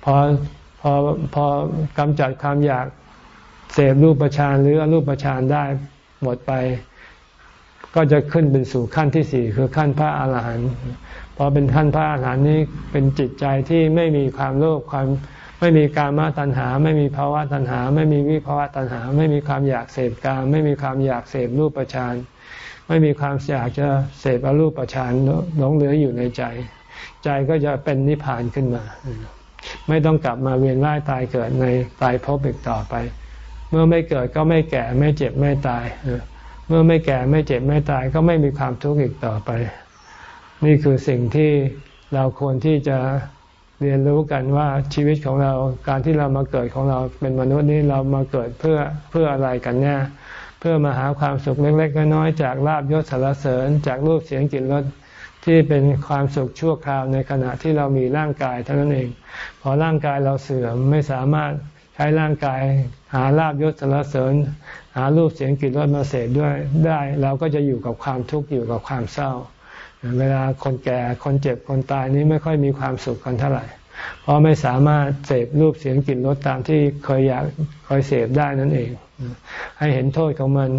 พอพอพอกำจัดความอยากเสพรูปประชานหรืออรูปประชานได้หมดไป ก็จะขึ้นเป็นสู่ขั้นที่สี่คือขั้นพระอาหารหันต์พอเป็นขั้นพระอาหารหันต์นี้เป็นจิตใจที่ไม่มีความโลภความไม่มีการมาตัณหา ไม่มีภาวะตัณหา ไม่มีวิภาวะตัณหา ไม่มีความอยากเสพกาม ไม่มีความอยากเสพรูปประชานไม่มีความอยากจะเสพอรูปประชานหลงเหลืออยู่ในใจ ใจก็จะเป็นนิพพานขึ้นมา ไม่ต้องกลับมาเวียนว่ายตายเกิดในตายพบอีกต่อไป เมื่อไม่เกิดก็ไม่แก่ไม่เจ็บไม่ตาย เมื่อไม่แก่ไม่เจ็บไม่ตายก็ไม่มีความทุกข์อีกต่อไป นี่คือสิ่งที่เราควรที่จะเรียนรู้กันว่าชีวิตของเราการที่เรามาเกิดของเราเป็นมนุษย์นี้เรามาเกิดเพื่อเพื่ออะไรกันแน่เพื่อมาหาความสุขเล็กๆน้อยๆจากลาบยศสารเสริญ จากรูปเสียงกลิ่นรส ที่เป็นความสุขชั่วคราวในขณะที่เรามีร่างกายเท่านั้นเอง พอร่างกายเราเสื่อมไม่สามารถใช้ร่างกายหาลาบยศสรรเสริญ หารูปเสียงกลิ่นรสมาเสพด้วยได้เราก็จะอยู่กับความทุกข์อยู่กับความเศร้า เวลาคนแก่คนเจ็บคนตายนี้ไม่ค่อยมีความสุขกันเท่าไหร่ เพราะไม่สามารถเสพรูปเสียงกลิ่นรสตามที่เคยอยากเคยเสพได้นั่นเอง ให้เห็นโทษของมัน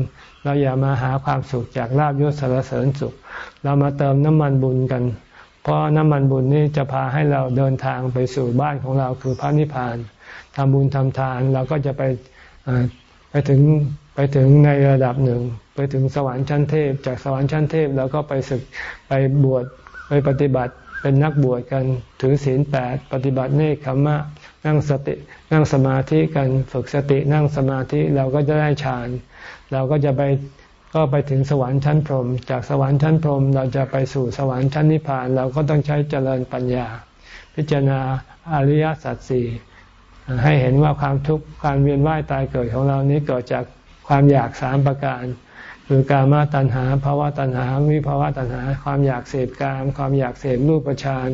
เราอย่ามาหาความสุขจากลาบยศสารเสริญสุข เรามาเติมน้ำมันบุญกัน เพราะน้ำมันบุญนี้จะพาให้เราเดินทางไปสู่บ้านของเราคือพระนิพพานทำบุญทำทานเราก็จะไปไปถึงไปถึงในระดับหนึ่ง ไปถึงสวรรค์ชั้นเทพ จากสวรรค์ชั้นเทพเราก็ไปศึกไปบวชไปปฏิบัติ เป็นนักบวชกันถือศีลแปดปฏิบัติเนคขมะ นั่งสติ นั่งสมาธิกันฝึกสตินั่งสมาธิเราก็จะได้ฌาน เราก็จะไปก็ไปถึงสวรรค์ชั้นพรหมจากสวรรค์ชั้นพรหมเราจะไปสู่สวรรค์ชั้นนิพพานเราก็ต้องใช้เจริญปัญญา พิจารณาอริยสัจสี่ให้เห็นว่าความทุกข์การเวียนว่ายตายเกิดของเรานี้เกิดจากความอยากสามประการ คือการมาตัณหาภาวะตัณหาวิภาวะตัณหา ความอยากเสพกาม ความอยากเสพรูปประชาน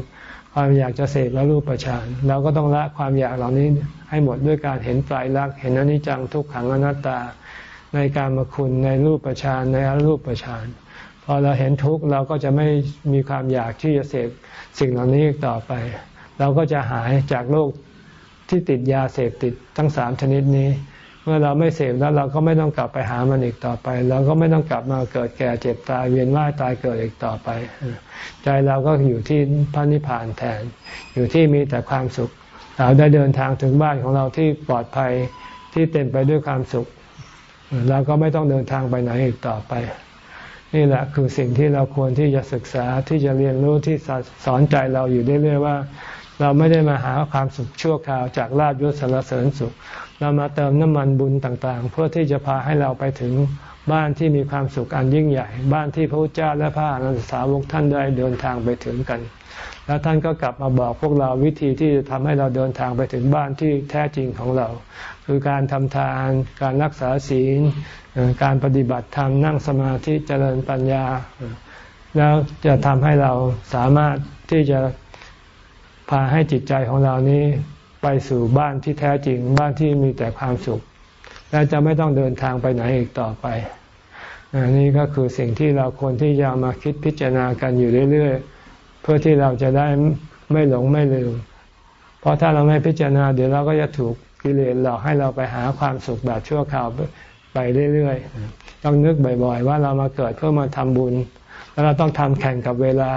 ความอยากจะเสพแล้วรูปประชานเราก็ต้องละความอยากเหล่านี้ให้หมดด้วยการเห็นไตรลักษณ์เห็นอนิจจังทุกขังอนัตตา ในการมาคุณในรูปประชานในอรูปประชานพอเราเห็นทุกข์เราก็จะไม่มีความอยากที่จะเสพสิ่งเหล่านี้ต่อไป เราก็จะหายจากโรคที่ติดยาเสพติดทั้งสามชนิดนี้ เมื่อเราไม่เสพแล้วเราก็ไม่ต้องกลับไปหามันอีกต่อไป เราก็ไม่ต้องกลับมาเกิดแก่เจ็บตายเวียนว่ายตายเกิดอีกต่อไป ใจเราก็อยู่ที่พระนิพพานแทน อยู่ที่มีแต่ความสุข เราได้เดินทางถึงบ้านของเราที่ปลอดภัยที่เต็มไปด้วยความสุข เราก็ไม่ต้องเดินทางไปไหนอีกต่อไป นี่แหละคือสิ่งที่เราควรที่จะศึกษาที่จะเรียนรู้ที่สอนใจเราอยู่เรื่อยๆว่า เราไม่ได้มาหาความสุขชั่วคราวจากลาบยศสารเสริญสุข เรามาเติมน้ำมันบุญต่างๆ เพื่อที่จะพาให้เราไปถึงบ้านที่มีความสุขอันยิ่งใหญ่ บ้านที่พระพุทธเจ้าและพระอรหันตสาวกท่านได้เดินทางไปถึงกัน แล้วท่านก็กลับมาบอกพวกเราวิธีที่จะทำให้เราเดินทางไปถึงบ้านที่แท้จริงของเรา คือการทำทาน การรักษาศีล การปฏิบัติธรรมนั่งสมาธิเจริญปัญญา แล้วจะทำให้เราสามารถที่จะพาให้จิตใจของเรานี้ ไปสู่บ้านที่แท้จริง บ้านที่มีแต่ความสุข และจะไม่ต้องเดินทางไปไหนอีกต่อไปนี่ก็คือสิ่งที่เราควรที่จะมาคิดพิจารณากันอยู่เรื่อยๆ เพื่อที่เราจะได้ไม่หลงไม่ลืม เพราะถ้าเราไม่พิจารณาเดี๋ยวเราก็จะถูกกิเลสหลอกให้เราไปหาความสุขแบบชั่วคราวไปเรื่อยๆ ต้องนึกบ่อยๆ ว่าเรามาเกิดเพื่อมาทำบุญ แล้วเราต้องทำแข่งกับเวลา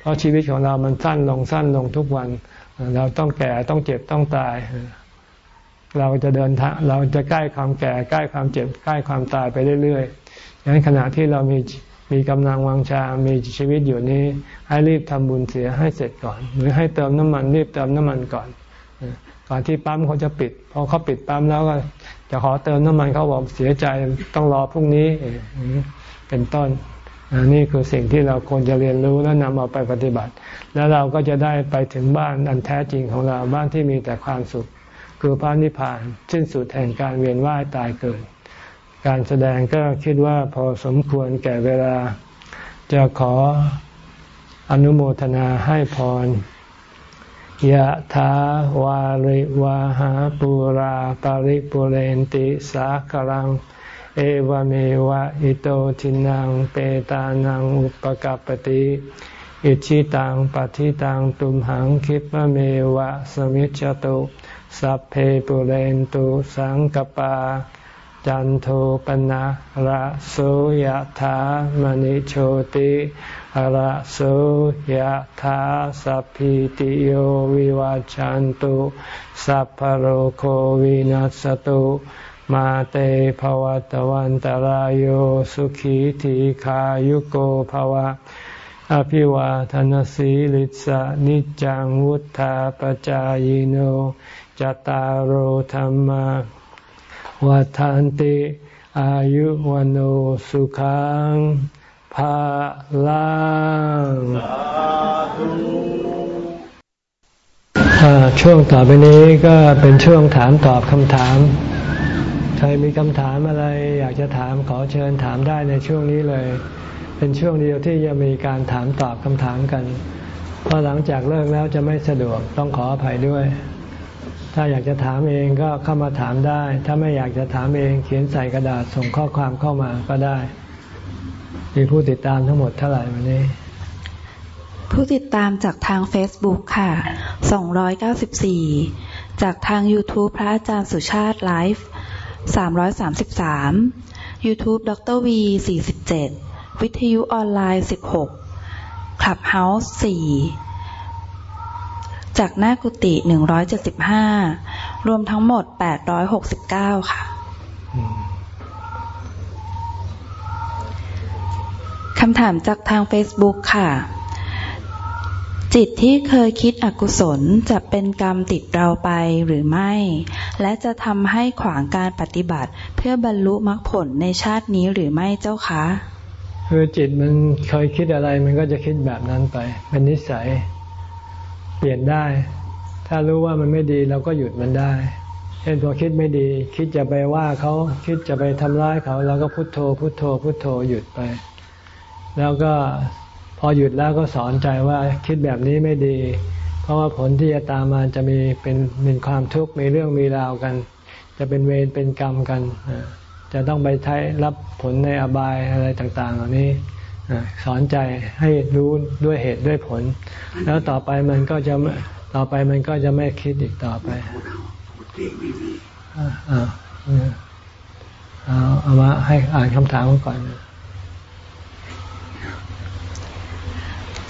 เพราะชีวิตของเรามันสั้นลงสั้นลงทุกวัน เราต้องแก่ต้องเจ็บต้องตาย เราจะเดินทางเราจะใกล้ความแก่ใกล้ความเจ็บใกล้ความตายไปเรื่อยๆดังนั้นขณะที่เรามีมีกำลังวังชา มีชีวิตอยู่นี้ ให้รีบทำบุญเสียให้เสร็จก่อน หรือให้เติมน้ำมันรีบเติมน้ำมันก่อน ก่อนที่ปั๊มเขาจะปิด พอเขาปิดปั๊มแล้วก็จะขอเติมน้ำมันเขาบอกเสียใจต้องรอพรุ่งนี้เป็นต้น นี่คือสิ่งที่เราควรจะเรียนรู้และนำเอาไปปฏิบัติ แล้วเราก็จะได้ไปถึงบ้านอันแท้จริงของเราบ้านที่มีแต่ความสุข คือพระนิพพานสิ้นสุดแห่งการเวียนว่ายตายเกิด การแสดงก็คิดว่าพอสมควรแก่เวลา จะขออนุโมทนาให้พรยะถาวาริวาหาปุราปาริปุเรนติสากลัง เอวเมวะอิโตทินังเปตานังอุปกัปติอิชิตังปฏิตังตุมหังคิปเมวะสมิจจตุสัพเพปุเรนตุสังกปา จันโทปนะระโสยธามณิโชติระโสยธาสัพพิติโยวิวาจันตุสัพพโรโควินัสตุ มาเตภวตวันตารโยสุขีทีขายุโกภวะ อภิวาทนสีลิสะนิจังวุธาปจายโนจตารโหธรรมวัฏานติ อายุวันโอสุขังภาลังช่วงต่อไปนี้ก็เป็นช่วงถามตอบคำถาม ครมีคำถามอะไรอยากจะถามขอเชิญถามได้ในช่วงนี้เลย เป็นช่วงเดียวที่จะมีการถามตอบคำถามกันเพราะหลังจากเลิกแล้วจะไม่สะดวกต้องขออภัยด้วย ถ้าอยากจะถามเองก็เข้ามาถามได้ ถ้าไม่อยากจะถามเองเขียนใส่กระดาษส่งข้อความเข้ามาก็ได้ มีผู้ติดตามทั้งหมดเท่าไหร่วันนี้ ผู้ติดตามจากทาง Facebook ค่ะ 294 จากทาง YouTube พระอาจารย์สุชาติไลฟ์ 333 YouTube ดร V 47 วิทยุออนไลน์ 16 Clubhouse 4 จากหน้ากุฏิหนึ่งร้อยเจ็ดสิบห้ารวมทั้งหมดแปดร้อยหกสิบเก้าค่ะคำถามจากทาง Facebook ค่ะ จิตที่เคยคิดอกุศลจะเป็นกรรมติดเราไปหรือไม่ และจะทำให้ขวางการปฏิบัติ เพื่อบรรลุมรรคผลในชาตินี้หรือไม่เจ้าคะคือจิตมันเคยคิดอะไรมันก็จะคิดแบบนั้นไป เป็นนิสัยเปลี่ยนได้ ถ้ารู้ว่ามันไม่ดีเราก็หยุดมันได้เช่นพอคิดไม่ดี คิดจะไปว่าเขาคิดจะไปทำร้ายเขาเราก็พุโทโธพุโทโธพุโทโธหยุดไป แล้วก็ อหยุดแล้วก็สอนใจว่าคิดแบบนี้ไม่ดี เพราะว่าผลที่จะตามมาจะมีเป็นมีความทุกข์มีเรื่องมีราวกัน จะเป็นเวรเป็นกรรมกัน จะต้องไปใช้รับผลในอบายอะไรต่างๆ เหล่านี้สอนใจให้รู้ด้วยเหตุด้วยผล แล้วต่อไปมันก็จะต่อไปมันก็จะไม่คิดอีกต่อไปเอาเอาเอามาให้อ่านคำถามก่อน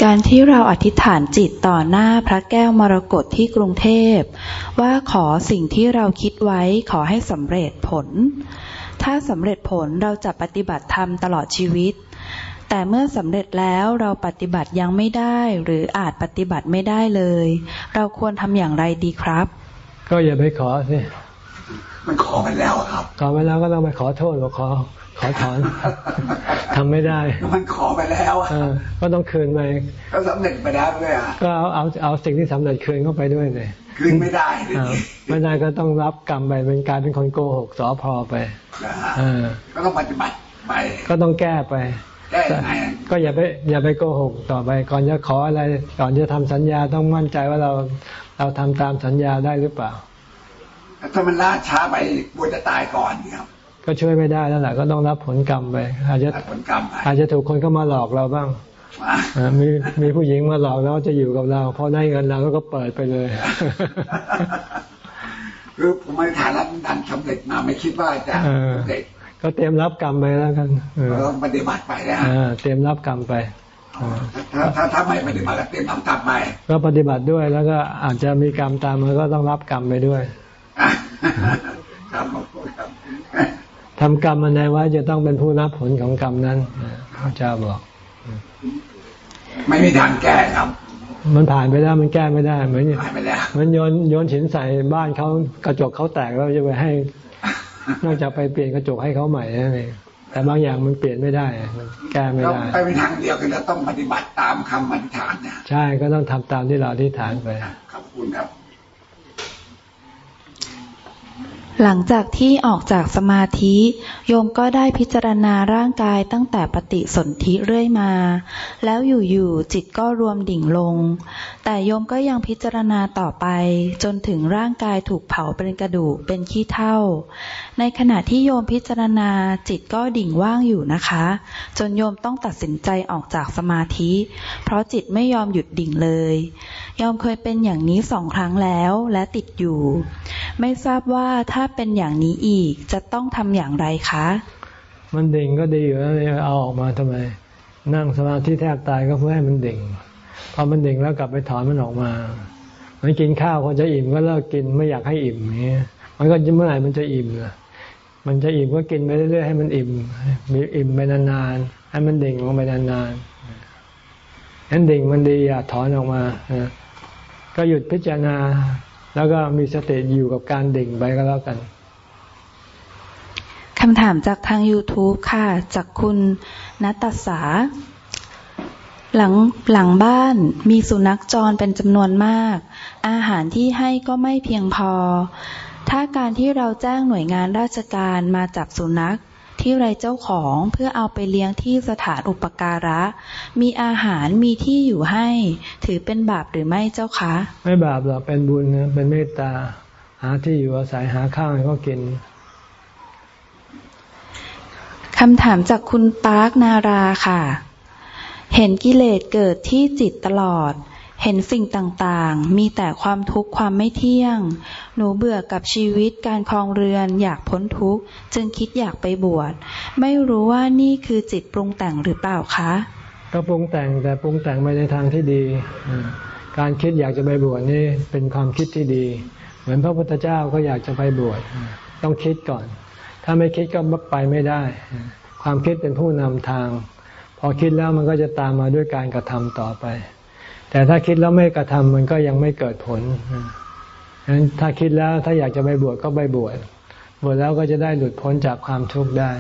การที่เราอธิษฐานจิตต่อหน้าพระแก้วมรกตที่กรุงเทพ ว่าขอสิ่งที่เราคิดไว้ขอให้สำเร็จผล ถ้าสำเร็จผลเราจะปฏิบัติธรรมตลอดชีวิต แต่เมื่อสำเร็จแล้วเราปฏิบัติยังไม่ได้หรืออาจปฏิบัติไม่ได้เลย เราควรทำอย่างไรดีครับ ก็อย่าไปขอสิมันขอไปแล้วครับ ขอไปแล้วก็ต้องไปขอโทษหรือขอ ขอถอนทำไม่ได้ มันขอไปแล้วอก็ต้องคืนไปก็สำเร็จไปแล้วด้วยอะก็เอาเอาเอาสิ่งที่สำเร็จคืนเข้าไปด้วยเลยคืนไม่ได้ไม่ได้ก็ต้องรับกรรมไปเป็นการเป็นคนโกหกสอพอไปก็ต้องปฏิบัติไปก็ต้องแก้ไปก็อย่าไปอย่าไปโกหกต่อไป ก่อนจะขออะไร ก่อนจะทำสัญญาต้องมั่นใจว่าเราเราทำตามสัญญาได้หรือเปล่าถ้ามันล่าช้าไปบวจะตายก่อนครับ ก็ช่วยไม่ได้แล้วแหละก็ต้องรับผลกรรมไปอาจจะผลกรรมอาจจะถูกคนเข้ามาหลอกเราบ้างมีมีผู้หญิงมาหลอกแล้วจะอยู่กับเราพอได้เงินเราก็เปิดไปเลยคือผมไม่ฐานรับดันสำเร็จมาไม่คิดว่าจะเด็กก็เตรียมรับกรรมไปแล้วกันเราปฏิบัติไปแล้วเตรียมรับกรรมไปถ้าถ้าถ้าไม่ปฏิบัติเตรียมรับกรรมไปก็ปฏิบัติด้วยแล้วก็อาจจะมีกรรมตามมันก็ต้องรับกรรมไปด้วย ทำกรรมมันในว่าจะต้องเป็นผู้รับผลของกรรมนั้นพระเจ้าบอก ไม่มีทางแก้ครับ มันผ่านไปแล้วมันแก้ไม่ได้เหมือนเหมือนโยนโยนฉินใส่บ้านเขากระจกเขาแตกแล้วจะไปให้ นอกจากไปเปลี่ยนกระจกให้เขาใหม่นั่นเองแต่บางอย่างมันเปลี่ยนไม่ได้ มันแก้ไม่ได้ไปเป็นทางเดียวกันแล้วต้องปฏิบัติตามคำอธิษฐานเนี่ยใช่ก็ต้องทำตามที่เราอธิษฐานไปขอบคุณครับ หลังจากที่ออกจากสมาธิ โยมก็ได้พิจารณาร่างกายตั้งแต่ปฏิสนธิเรื่อยมา แล้วอยู่ๆจิตก็รวมดิ่งลง แต่โยมก็ยังพิจารณาต่อไป จนถึงร่างกายถูกเผาเป็นกระดูกเป็นขี้เท่าในขณะที่โยมพิจารณาจิตก็ดิ่งว่างอยู่นะคะ จนโยมต้องตัดสินใจออกจากสมาธิ เพราะจิตไม่ยอมหยุดดิ่งเลยยอมเคยเป็นอย่างนี้สองครั้งแล้วและติดอยู่ ไม่ทราบว่าถ้าเป็นอย่างนี้อีกจะต้องทำอย่างไรคะ มันดิ่งก็ดีอยู่แล้วเอาออกมาทำไม นั่งสมาธิแทบตายก็เพื่อให้มันดิ่งพอมันดิ่งแล้วกลับไปถอนมันออกมามันกินข้าวพอจะอิ่มก็เลิกกินไม่อยากให้อิ่มอย่างเงี้ยมันก็เมื่อไหร่มันจะอิ่มล่ะ มันจะอิ่มก็กินไปเรื่อยๆให้มันอิ่ม มีอิ่มไปนานๆให้มันดิ่งลงไปนานๆนั้นดิ่งมันดีอย่าถอนออกมาก็หยุดพิจารณา แล้วก็มีสติอยู่กับการดิ่งไปก็แล้วกันคำถามจากทาง YouTube ค่ะ จากคุณนัตสา หลังหลังบ้านมีสุนัขจรเป็นจำนวนมาก อาหารที่ให้ก็ไม่เพียงพอ ถ้าการที่เราแจ้งหน่วยงานราชการมาจับสุนัขที่ไรเจ้าของเพื่อเอาไปเลี้ยงที่สถานอุปการะ มีอาหารมีที่อยู่ให้ ถือเป็นบาปหรือไม่เจ้าคะ ไม่บาปหรอกเป็นบุญนะเป็นเมตตา หาที่อยู่อาศัยหาข้าวให้เขากินคำถามจากคุณปาร์คนาราค่ะ เห็นกิเลสเกิดที่จิตตลอด เห็นสิ่งต่างๆ มีแต่ความทุกข์ความไม่เที่ยง หนูเบื่อกับชีวิตการคลองเรือนอยากพ้นทุกข์ จึงคิดอยากไปบวช ไม่รู้ว่านี่คือจิตปรุงแต่งหรือเปล่าคะ ก็ปรุงแต่งแต่ปรุงแต่งไปในทางที่ดี การคิดอยากจะไปบวชนี่เป็นความคิดที่ดี เหมือนพระพุทธเจ้าก็อยากจะไปบวช ต้องคิดก่อน ถ้าไม่คิดก็ไปไม่ได้ ความคิดเป็นผู้นำทาง พอคิดแล้วมันก็จะตามมาด้วยการกระทำต่อไป แต่ถ้าคิดแล้วไม่กระทำมันก็ยังไม่เกิดผลฉะนั้นถ้าคิดแล้วถ้าอยากจะไปบวชก็ไปบวชบวชแล้วก็จะได้หลุดพ้นจากความทุกข์ได้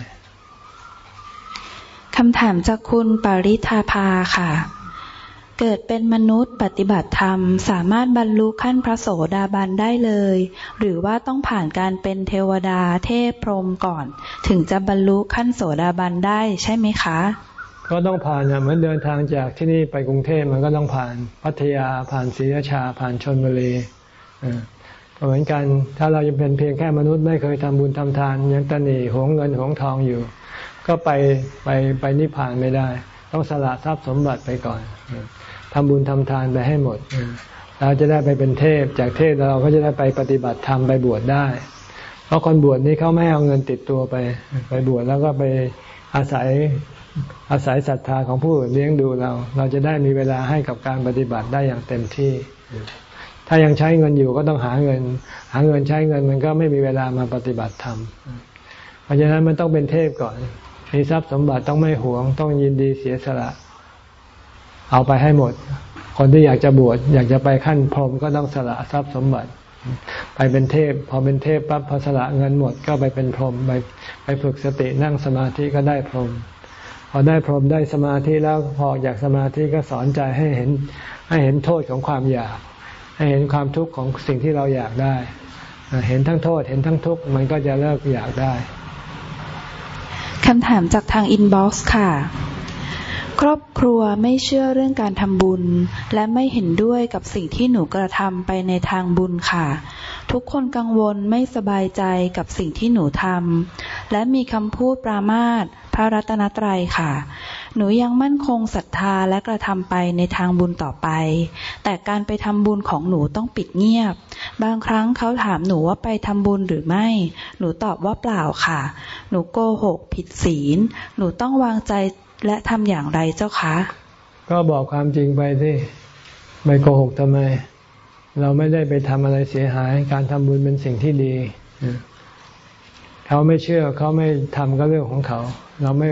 คำถามจากคุณปริธาภาค่ะ เกิดเป็นมนุษย์ปฏิบัติธรรม สามารถบรรลุขั้นพระโสดาบันได้เลย หรือว่าต้องผ่านการเป็นเทวดาเทพพรหมก่อน ถึงจะบรรลุขั้นโสดาบันได้ใช่ไหมคะ ก็ต้องผ่านเหมือนเดินทางจากที่นี่ไปกรุงเทพมันก็ต้องผ่านพัทยาผ่านศรีราชา ผ่านชนบุรีเหมือนกันถ้าเรายังเป็นเพียงแค่มนุษย์ไม่เคยทำบุญทำทานยังตนีหวงเงินหวงทองอยู่ ก็ไปไปไปนิพพานไม่ได้ ต้องสละทรัพย์สมบัติไปก่อนทำบุญทำทานไปให้หมด เราจะได้ไปเป็นเทพจากเทพเราก็จะได้ไปปฏิบัติธรรมไปบวชได้ เพราะคนบวชนี้เขาไม่เอาเงินติดตัวไป ไปบวชแล้วก็ไปอาศัย อาศัยศรัทธาของผู้อื่นเลี้ยงดูเรา เราจะได้มีเวลาให้กับการปฏิบัติได้อย่างเต็มที่ ถ้ายังใช้เงินอยู่ก็ต้องหาเงิน หาเงินใช้เงินมันก็ไม่มีเวลามาปฏิบัติธรรมเพราะฉะนั้นมันต้องเป็นเทพก่อนมีทรัพย์สมบัติต้องไม่หวง ต้องยินดีเสียสละ เอาไปให้หมด คนที่อยากจะบวชอยากจะไปขั้นพรหมก็ต้องสละทรัพย์สมบัติ ไปเป็นเทพ พอเป็นเทพปั๊บพอสละเงินหมดก็ไปเป็นพรหมไปไปฝึกสตินั่งสมาธิก็ได้พรหม พอได้พรหมได้สมาธิแล้วพออยากสมาธิก็สอนใจให้เห็นให้เห็นโทษของความอยาก ให้เห็นความทุกข์ของสิ่งที่เราอยากได้ เห็นทั้งโทษ เห็นทั้งทุกข์มันก็จะเลิกอยากได้คำถามจากทาง inbox ค่ะ ครอบครัวไม่เชื่อเรื่องการทำบุญ และไม่เห็นด้วยกับสิ่งที่หนูกระทำไปในทางบุญค่ะ ทุกคนกังวลไม่สบายใจกับสิ่งที่หนูทำและมีคำพูดปรามาสพระรัตนตรัยค่ะ หนูยังมั่นคงศรัทธาและกระทำไปในทางบุญต่อไป แต่การไปทำบุญของหนูต้องปิดเงียบ บางครั้งเขาถามหนูว่าไปทำบุญหรือไม่ หนูตอบว่าเปล่าค่ะ หนูโกหกผิดศีล หนูต้องวางใจ และทำอย่างไรเจ้าคะ ก็บอกความจริงไปที่ไม่โกหกทำไม เราไม่ได้ไปทำอะไรเสียหาย การทำบุญเป็นสิ่งที่ดีเขาไม่เชื่อเขาไม่ทำก็เรื่องของเขา เราไม่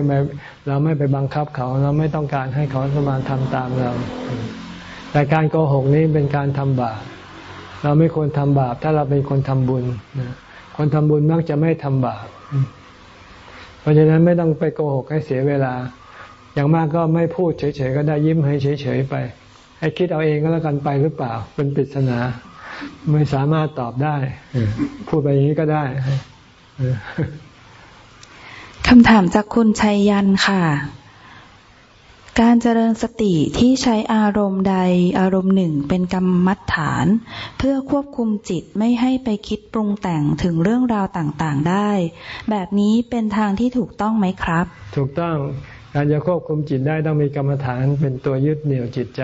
เราไม่ไปบังคับเขา เราไม่ต้องการให้เขาสมาทำตามเรา แต่การโกหกนี้เป็นการทำบาปเราไม่ควรทำบาป ถ้าเราเป็นคนทำบุญคนทำบุญมักจะไม่ทำบาปเพราะฉะนั้นไม่ต้องไปโกหกให้เสียเวลา อย่างมากก็ไม่พูดเฉยๆก็ได้ยิ้มให้เฉยๆไป ให้คิดเอาเองก็แล้วกันไปหรือเปล่า เป็นปริศนา ไม่สามารถตอบได้พูดไปอย่างนี้ก็ได้คำถามจากคุณชัยยันค่ะ การเจริญสติที่ใช้อารมณ์ใดอารมณ์หนึ่งเป็นกรรมมัฐาน เพื่อควบคุมจิตไม่ให้ไปคิดปรุงแต่งถึงเรื่องราวต่างๆได้ แบบนี้เป็นทางที่ถูกต้องไหมครับ ถูกต้อง การจะควบคุมจิตได้ต้องมีกรรมฐานเป็นตัวยึดเหนี่ยวจิตใจ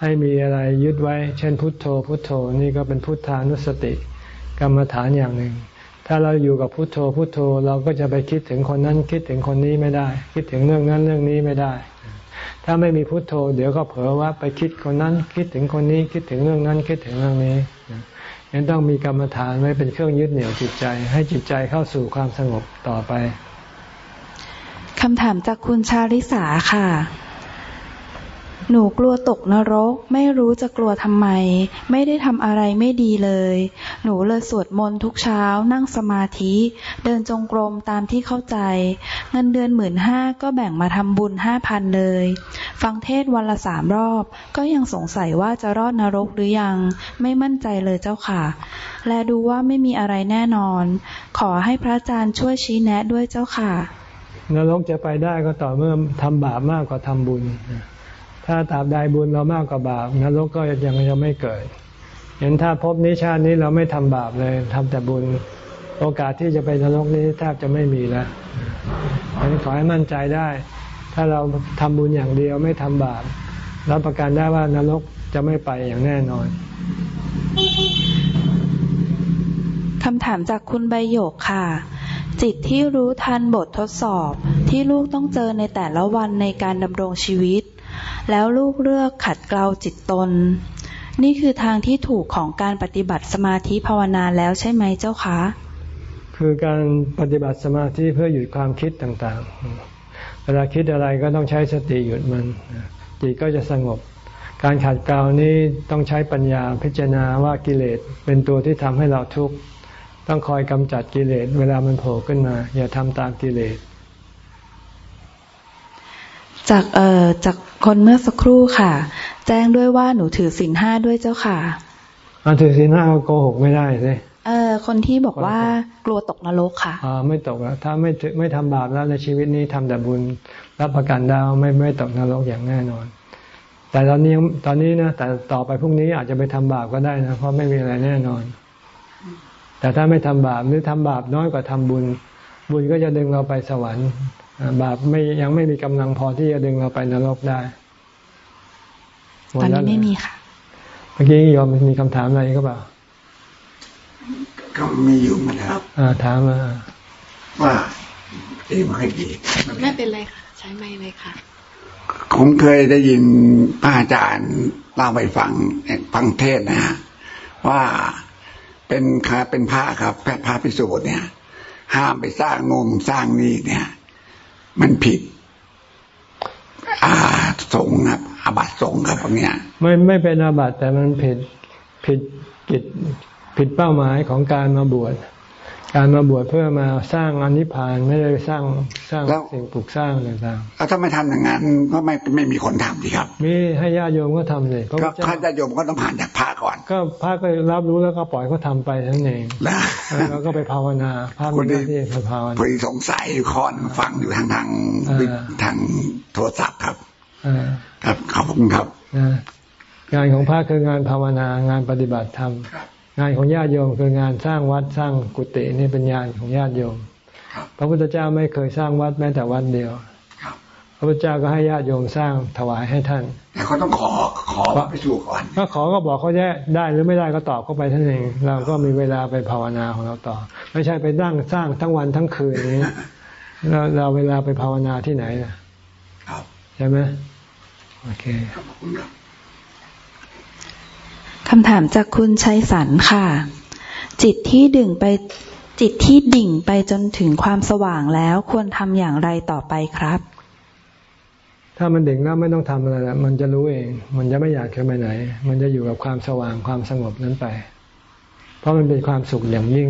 ให้มีอะไรยึดไว้ เช่น พุทโธ พุทโธนี่ก็เป็นพุทธานุสติ กรรมฐานอย่างหนึ่ง ถ้าเราอยู่กับพุทโธพุทโธเราก็จะไปคิดถึงคนนั้นคิดถึงคนนี้ไม่ได้ คิดถึงเรื่องนั้นเรื่องนี้ไม่ได้ ถ้าไม่มีพุทโธ เดี๋ยวก็เผลอว่าไปคิดคนนั้นคิดถึงคนนี้คิดถึงเรื่องนั้นคิดถึงเรื่องนี้ยังต้องมีกรรมฐานไว้เป็นเครื่องยึดเหนี่ยวจิตใจ ให้จิตใจเข้าสู่ความสงบต่อไป คำถามจากคุณชาลิสาค่ะ หนูกลัวตกนรก ไม่รู้จะกลัวทำไม ไม่ได้ทำอะไรไม่ดีเลย หนูเลยสวดมนต์ทุกเช้า นั่งสมาธิ เดินจงกรมตามที่เข้าใจ เงินเดือนหมื่นห้าก็แบ่งมาทำบุญห้าพันเลย ฟังเทศวันละสามรอบ ก็ยังสงสัยว่าจะรอดนรกหรือยัง ไม่มั่นใจเลยเจ้าค่ะ และดูว่าไม่มีอะไรแน่นอน ขอให้พระอาจารย์ช่วยชี้แนะด้วยเจ้าค่ะ นรกจะไปได้ก็ต่อเมื่อทำบาปมากกว่าทำบุญ ถ้าตราบใดบุญเรามากกว่าบาปนรกก็ยังยังไม่เกิด เห็นถ้าพบนิชาตินี้เราไม่ทำบาปเลยทำแต่บุญ โอกาสที่จะไปนรกนี้แทบจะไม่มีแล้วอันนี้ขอให้มั่นใจได้ ถ้าเราทำบุญอย่างเดียวไม่ทำบาปรับประกันได้ว่านรกจะไม่ไปอย่างแน่นอนคำถามจากคุณใบโยกค่ะ จิตที่รู้ทันบททดสอบที่ลูกต้องเจอในแต่ละวันในการดำรงชีวิต แล้วลูกเลือกขัดเกลาจิตตน นี่คือทางที่ถูกของการปฏิบัติสมาธิภาวนาแล้วใช่ไหมเจ้าคะ คือการปฏิบัติสมาธิเพื่อหยุดความคิดต่างๆ เวลาคิดอะไรก็ต้องใช้สติหยุดมัน จิตก็จะสงบ การขัดเกลานี้ต้องใช้ปัญญาพิจารณาว่ากิเลสเป็นตัวที่ทำให้เราทุกข์ ต้องคอยกำจัดกิเลสเวลามันโผล่ขึ้นมา อย่าทำตามกิเลสจากเอ่อจากคนเมื่อสักครู่ค่ะ แจ้งด้วยว่าหนูถือศีลห้าด้วยเจ้าค่ะอาถือศีลห้าโกหกไม่ได้เลยเออคนที่บอกว่ากลัวตกนรกค่ะอ่าไม่ตกแล้วถ้าไม่ไม่ทำบาปแล้วในชีวิตนี้ทำแต่บุญรับประกันดาวไม่ไม่ตกนรกอย่างแน่นอน แต่ตอนนี้ตอนนี้นะแต่ต่อไปพรุ่งนี้อาจจะไปทำบาปก็ได้นะเพราะไม่มีอะไรแน่นอน แต่ถ้าไม่ทำบาปหรือทำบาปน้อยกว่าทำบุญ บุญก็จะดึงเราไปสวรรค์ บาปไม่ยังไม่มีกำลังพอที่จะดึงเราไปนรกได้ตอนนี้ไม่มีค่ะเมื่อกี้ยอมมีคำถามอะไรก็เปล่าก็มีอยู่มาแล้วถามมาว่าเอ๊ะไม่ดีไม่เป็นไรค่ะ ใช้ไม่เลยค่ะผมเคยได้ยินพระอาจารย์เล่าไปฟังฟังเทศนะฮะว่า เป็นคาเป็นพระครับแพทพระพิสูจน์เนี่ย ห้ามไปสร้างงมสร้างนี่เนี่ย มันผิด อาสงครับอาบัตสงครับตรงเนี้ย ไม่ไม่เป็นอาบัตแต่มันผิดผิดกิจผิดเป้าหมายของการมาบวช การมาบวชเพื่อมาสร้างอนิพพานไม่ได้สร้างสร้างสิ่งปลูกสร้างต่างๆแล้วถ้าไม่ทำอย่างนั้นก็ไม่ไม่มีคนทำดีครับ มีให้ญาติโยมก็ทำเลยก็พระญาติโยมก็ต้องผ่านจากพระก่อน ก็พระก็รับรู้แล้วก็ปล่อยเขาทาไปทั้งเองแล้วก็ไปภาวนาพระมีหน้าที่ไปภาวนาพอสงสัยคอนฟังอยู่ทางทางทางโทรศัพท์ครับครับขอบคุณครับงานของพระคืองานภาวนางานปฏิบัติธรรม งานของญาติโยมคืองานสร้างวัดสร้างกุฏินี่เป็นงานของญาติโยม พระพุทธเจ้าไม่เคยสร้างวัดแม้แต่วัดเดียวพระพุทธเจ้าก็ให้ญาติโยมสร้างถวายให้ท่านแต่เขาต้องขอขอไปสู่ก่อนก็ขอก็บอกเขาแย่ได้หรือไม่ได้ก็ตอบเข้าไปท่านเอง เราก็มีเวลาไปภาวนาของเราต่อ ไม่ใช่ไปนั่งสร้างทั้งวันทั้งคืนนี้เราเราเวลาไปภาวนาที่ไหนนะใช่ไหมโอเคขอบคุณครับ คำถามจากคุณชัยสันค่ะ จิตที่ดึงไปจิตที่ดิ่งไปจนถึงความสว่างแล้วควรทำอย่างไรต่อไปครับ ถ้ามันดิ่งแล้วไม่ต้องทำอะไรแล้วมันจะรู้เอง มันจะไม่อยากจะไปไหน มันจะอยู่กับความสว่างความสงบนั้นไป เพราะมันเป็นความสุขอย่างยิ่ง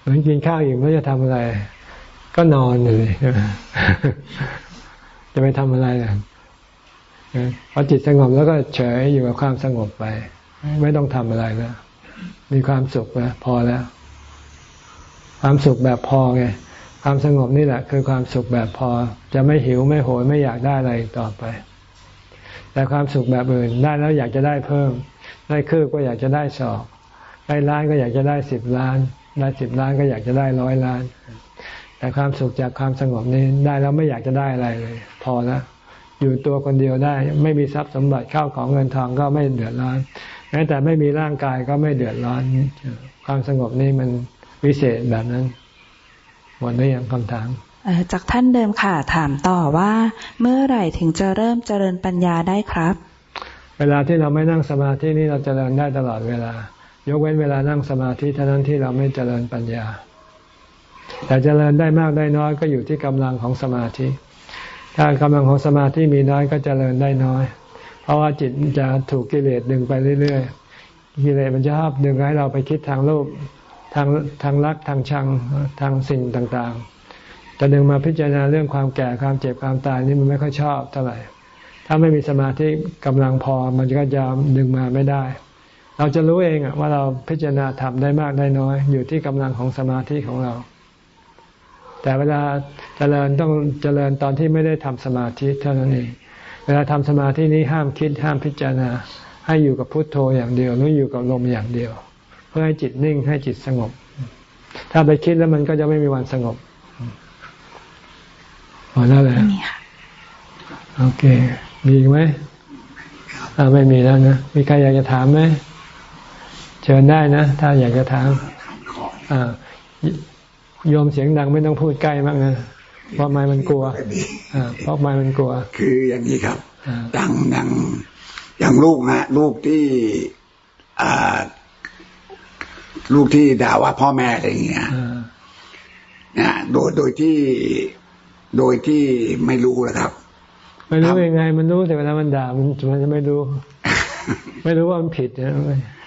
เหมือนกินข้าวอิ่มแล้วจะทำอะไร ก็นอนเลยจะไปทำอะไรล่ะ พอจิตสงบแล้วก็เฉยอยู่กับความสงบไป ไม่ต้องทำอะไรแล้ว มีความสุขแล้วพอแล้ว ความสุขแบบพอไงความสงบนี่แหละ คือความสุขแบบพอ จะไม่หิวไม่โหยไม่อยากได้อะไรต่อไป แต่ความสุขแบบอื่นได้แล้วอยากจะได้เพิ่ม ได้คืบก็อยากจะได้สอบได้ล้านก็อยากจะได้สิบล้าน ได้สิบล้านก็อยากจะได้ร้อยล้าน แต่ความสุขจากความสงบนี้ได้แล้วไม่อยากจะได้อะไรเลย พอแล้ว อยู่ตัวคนเดียวได้ ไม่มีทรัพย์สมบัติเข้าของเงินทองก็ไม่เดือดร้อนในม้แต่ไม่มีร่างกายก็ไม่เดือดร้อน ความสงบนี่มันวิเศษแบบนั้นหมดได้ยังคำถามจากท่านเดิมค่ะถามต่อว่า เมื่อไหร่ถึงจะเริ่มเจริญปัญญาได้ครับ เวลาที่เราไม่นั่งสมาธินี่เราจเจริญได้ตลอดเวลา ยกเว้นเวลานั่งสมาธิเท่านั้นที่เราไม่เจริญปัญญา แต่เจริญได้มากได้น้อยก็อยู่ที่กำลังของสมาธิ ถ้ากำลังของสมาธิมีน้อยก็เจริญได้น้อย เพราะว่าจิตจะถูกกิเลสดึงไปเรื่อยๆกิเลสมันจะชอบดึงให้เราไปคิดทางโลภทางทางรักทางชังทางสิ่งต่างๆ จะดึงมาพิจารณาเรื่องความแก่ความเจ็บความตายนี่มันไม่ค่อยชอบเท่าไหร่ ถ้าไม่มีสมาธิกำลังพอมันก็จะดึงมาไม่ได้ เราจะรู้เองว่าเราพิจารณาทำได้มากได้น้อย อยู่ที่กำลังของสมาธิของเรา แต่เวลาเจริญต้องเจริญตอนที่ไม่ได้ทำสมาธิเท่านั้นเอง เวลาทำสมาธินี้ห้ามคิดห้ามพิจารณา ให้อยู่กับพุทโธอย่างเดียวหรืออยู่กับลมอย่างเดียวพื่อให้จิตนิ่งให้จิตสงบ ถ้าไปคิดแล้วมันก็จะไม่มีวันสงบพอแล้วแหละโอเค มีไหมอ่าไม่มีแล้วนะ มีใครอยากจะถามไหม เชิญได้นะ ถ้าอยากจะถาม อ่า โยมเสียงดังไม่ต้องพูดใกล้มากนะเพราะไม่มันกลัวอ่าเพราะไม่มันกลัว คืออย่างนี้ครับอย่างอย่างอย่างลูกนะลูกที่อ่าลูกที่ด่าว่าพ่อแม่อะไรอย่างเงี้ยนะโดยโดยที่โดยที่ไม่รู้นะครับ ไม่รู้ยังไง มันรู้แต่เวลามันด่ามันมันจะไม่รู้ ไม่รู้ว่ามันผิดนะ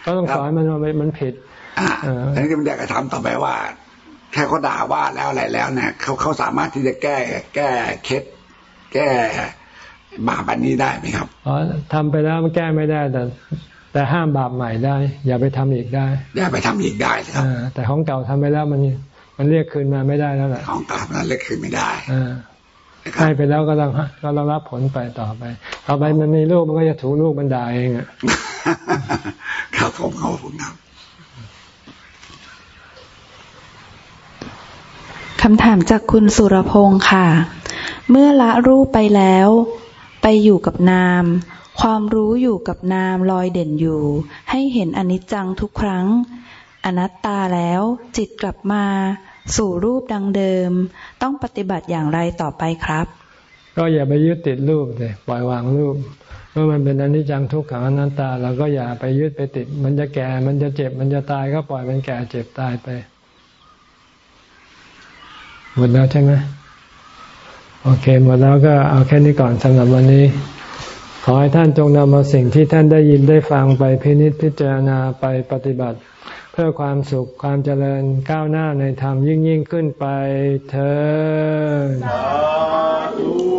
ก็ต้องสอนมันว่ามันผิดอ่าอันนี้มันอยากจะทำต่อไปว่า แค่เขาด่าว่าแล้วอะไรแล้วเนี่ยเขาเขาสามารถที่จะแก้แก้เคล็ดแก้บาปอันนี้ได้ไหมครับอ๋อทำไปแล้วมันแก้ไม่ได้แต่แต่ห้ามบาปใหม่ได้ อย่าไปทำอีกได้ อย่าไปทำอีกได้ครับแต่ของเก่าทำไปแล้วมันมันเรียกคืนมาไม่ได้แล้วแหละของเก่านั้นเรียกคืนไม่ได้ให้ไปแล้วก็ต้องก็ต้องรับผลไปต่อไป ต่อไปมันมีลูกมันก็จะถูกลูกมันด่าเองอะครับผมเขาผมครั คำถามจากคุณสุรพงศ์ค่ะ เมื่อละรูปไปแล้ว ไปอยู่กับนาม ความรู้อยู่กับนามลอยเด่นอยู่ ให้เห็นอนิจจังทุกครั้ง อนัตตาแล้วจิตกลับมา สู่รูปดังเดิม ต้องปฏิบัติอย่างไรต่อไปครับ ก็อย่าไปยึดติดรูปเลยปล่อยวางรูปเมื่อมันเป็นอนิจจังทุกขังอนัตตา เราก็อย่าไปยึดไปติด มันจะแก่มันจะเจ็บมันจะตายก็ปล่อยมันแก่เจ็บตายไป หมดแล้วใช่ไหมโอเค หมดแล้วก็เอาแค่นี้ก่อนสำหรับวันนี้ ขอให้ท่านจงนำเอาสิ่งที่ท่านได้ยินได้ฟังไปพินิจพิจารณาไปปฏิบัติ เพื่อความสุขความเจริญก้าวหน้าในธรรมยิ่งยิ่งขึ้นไปเธอ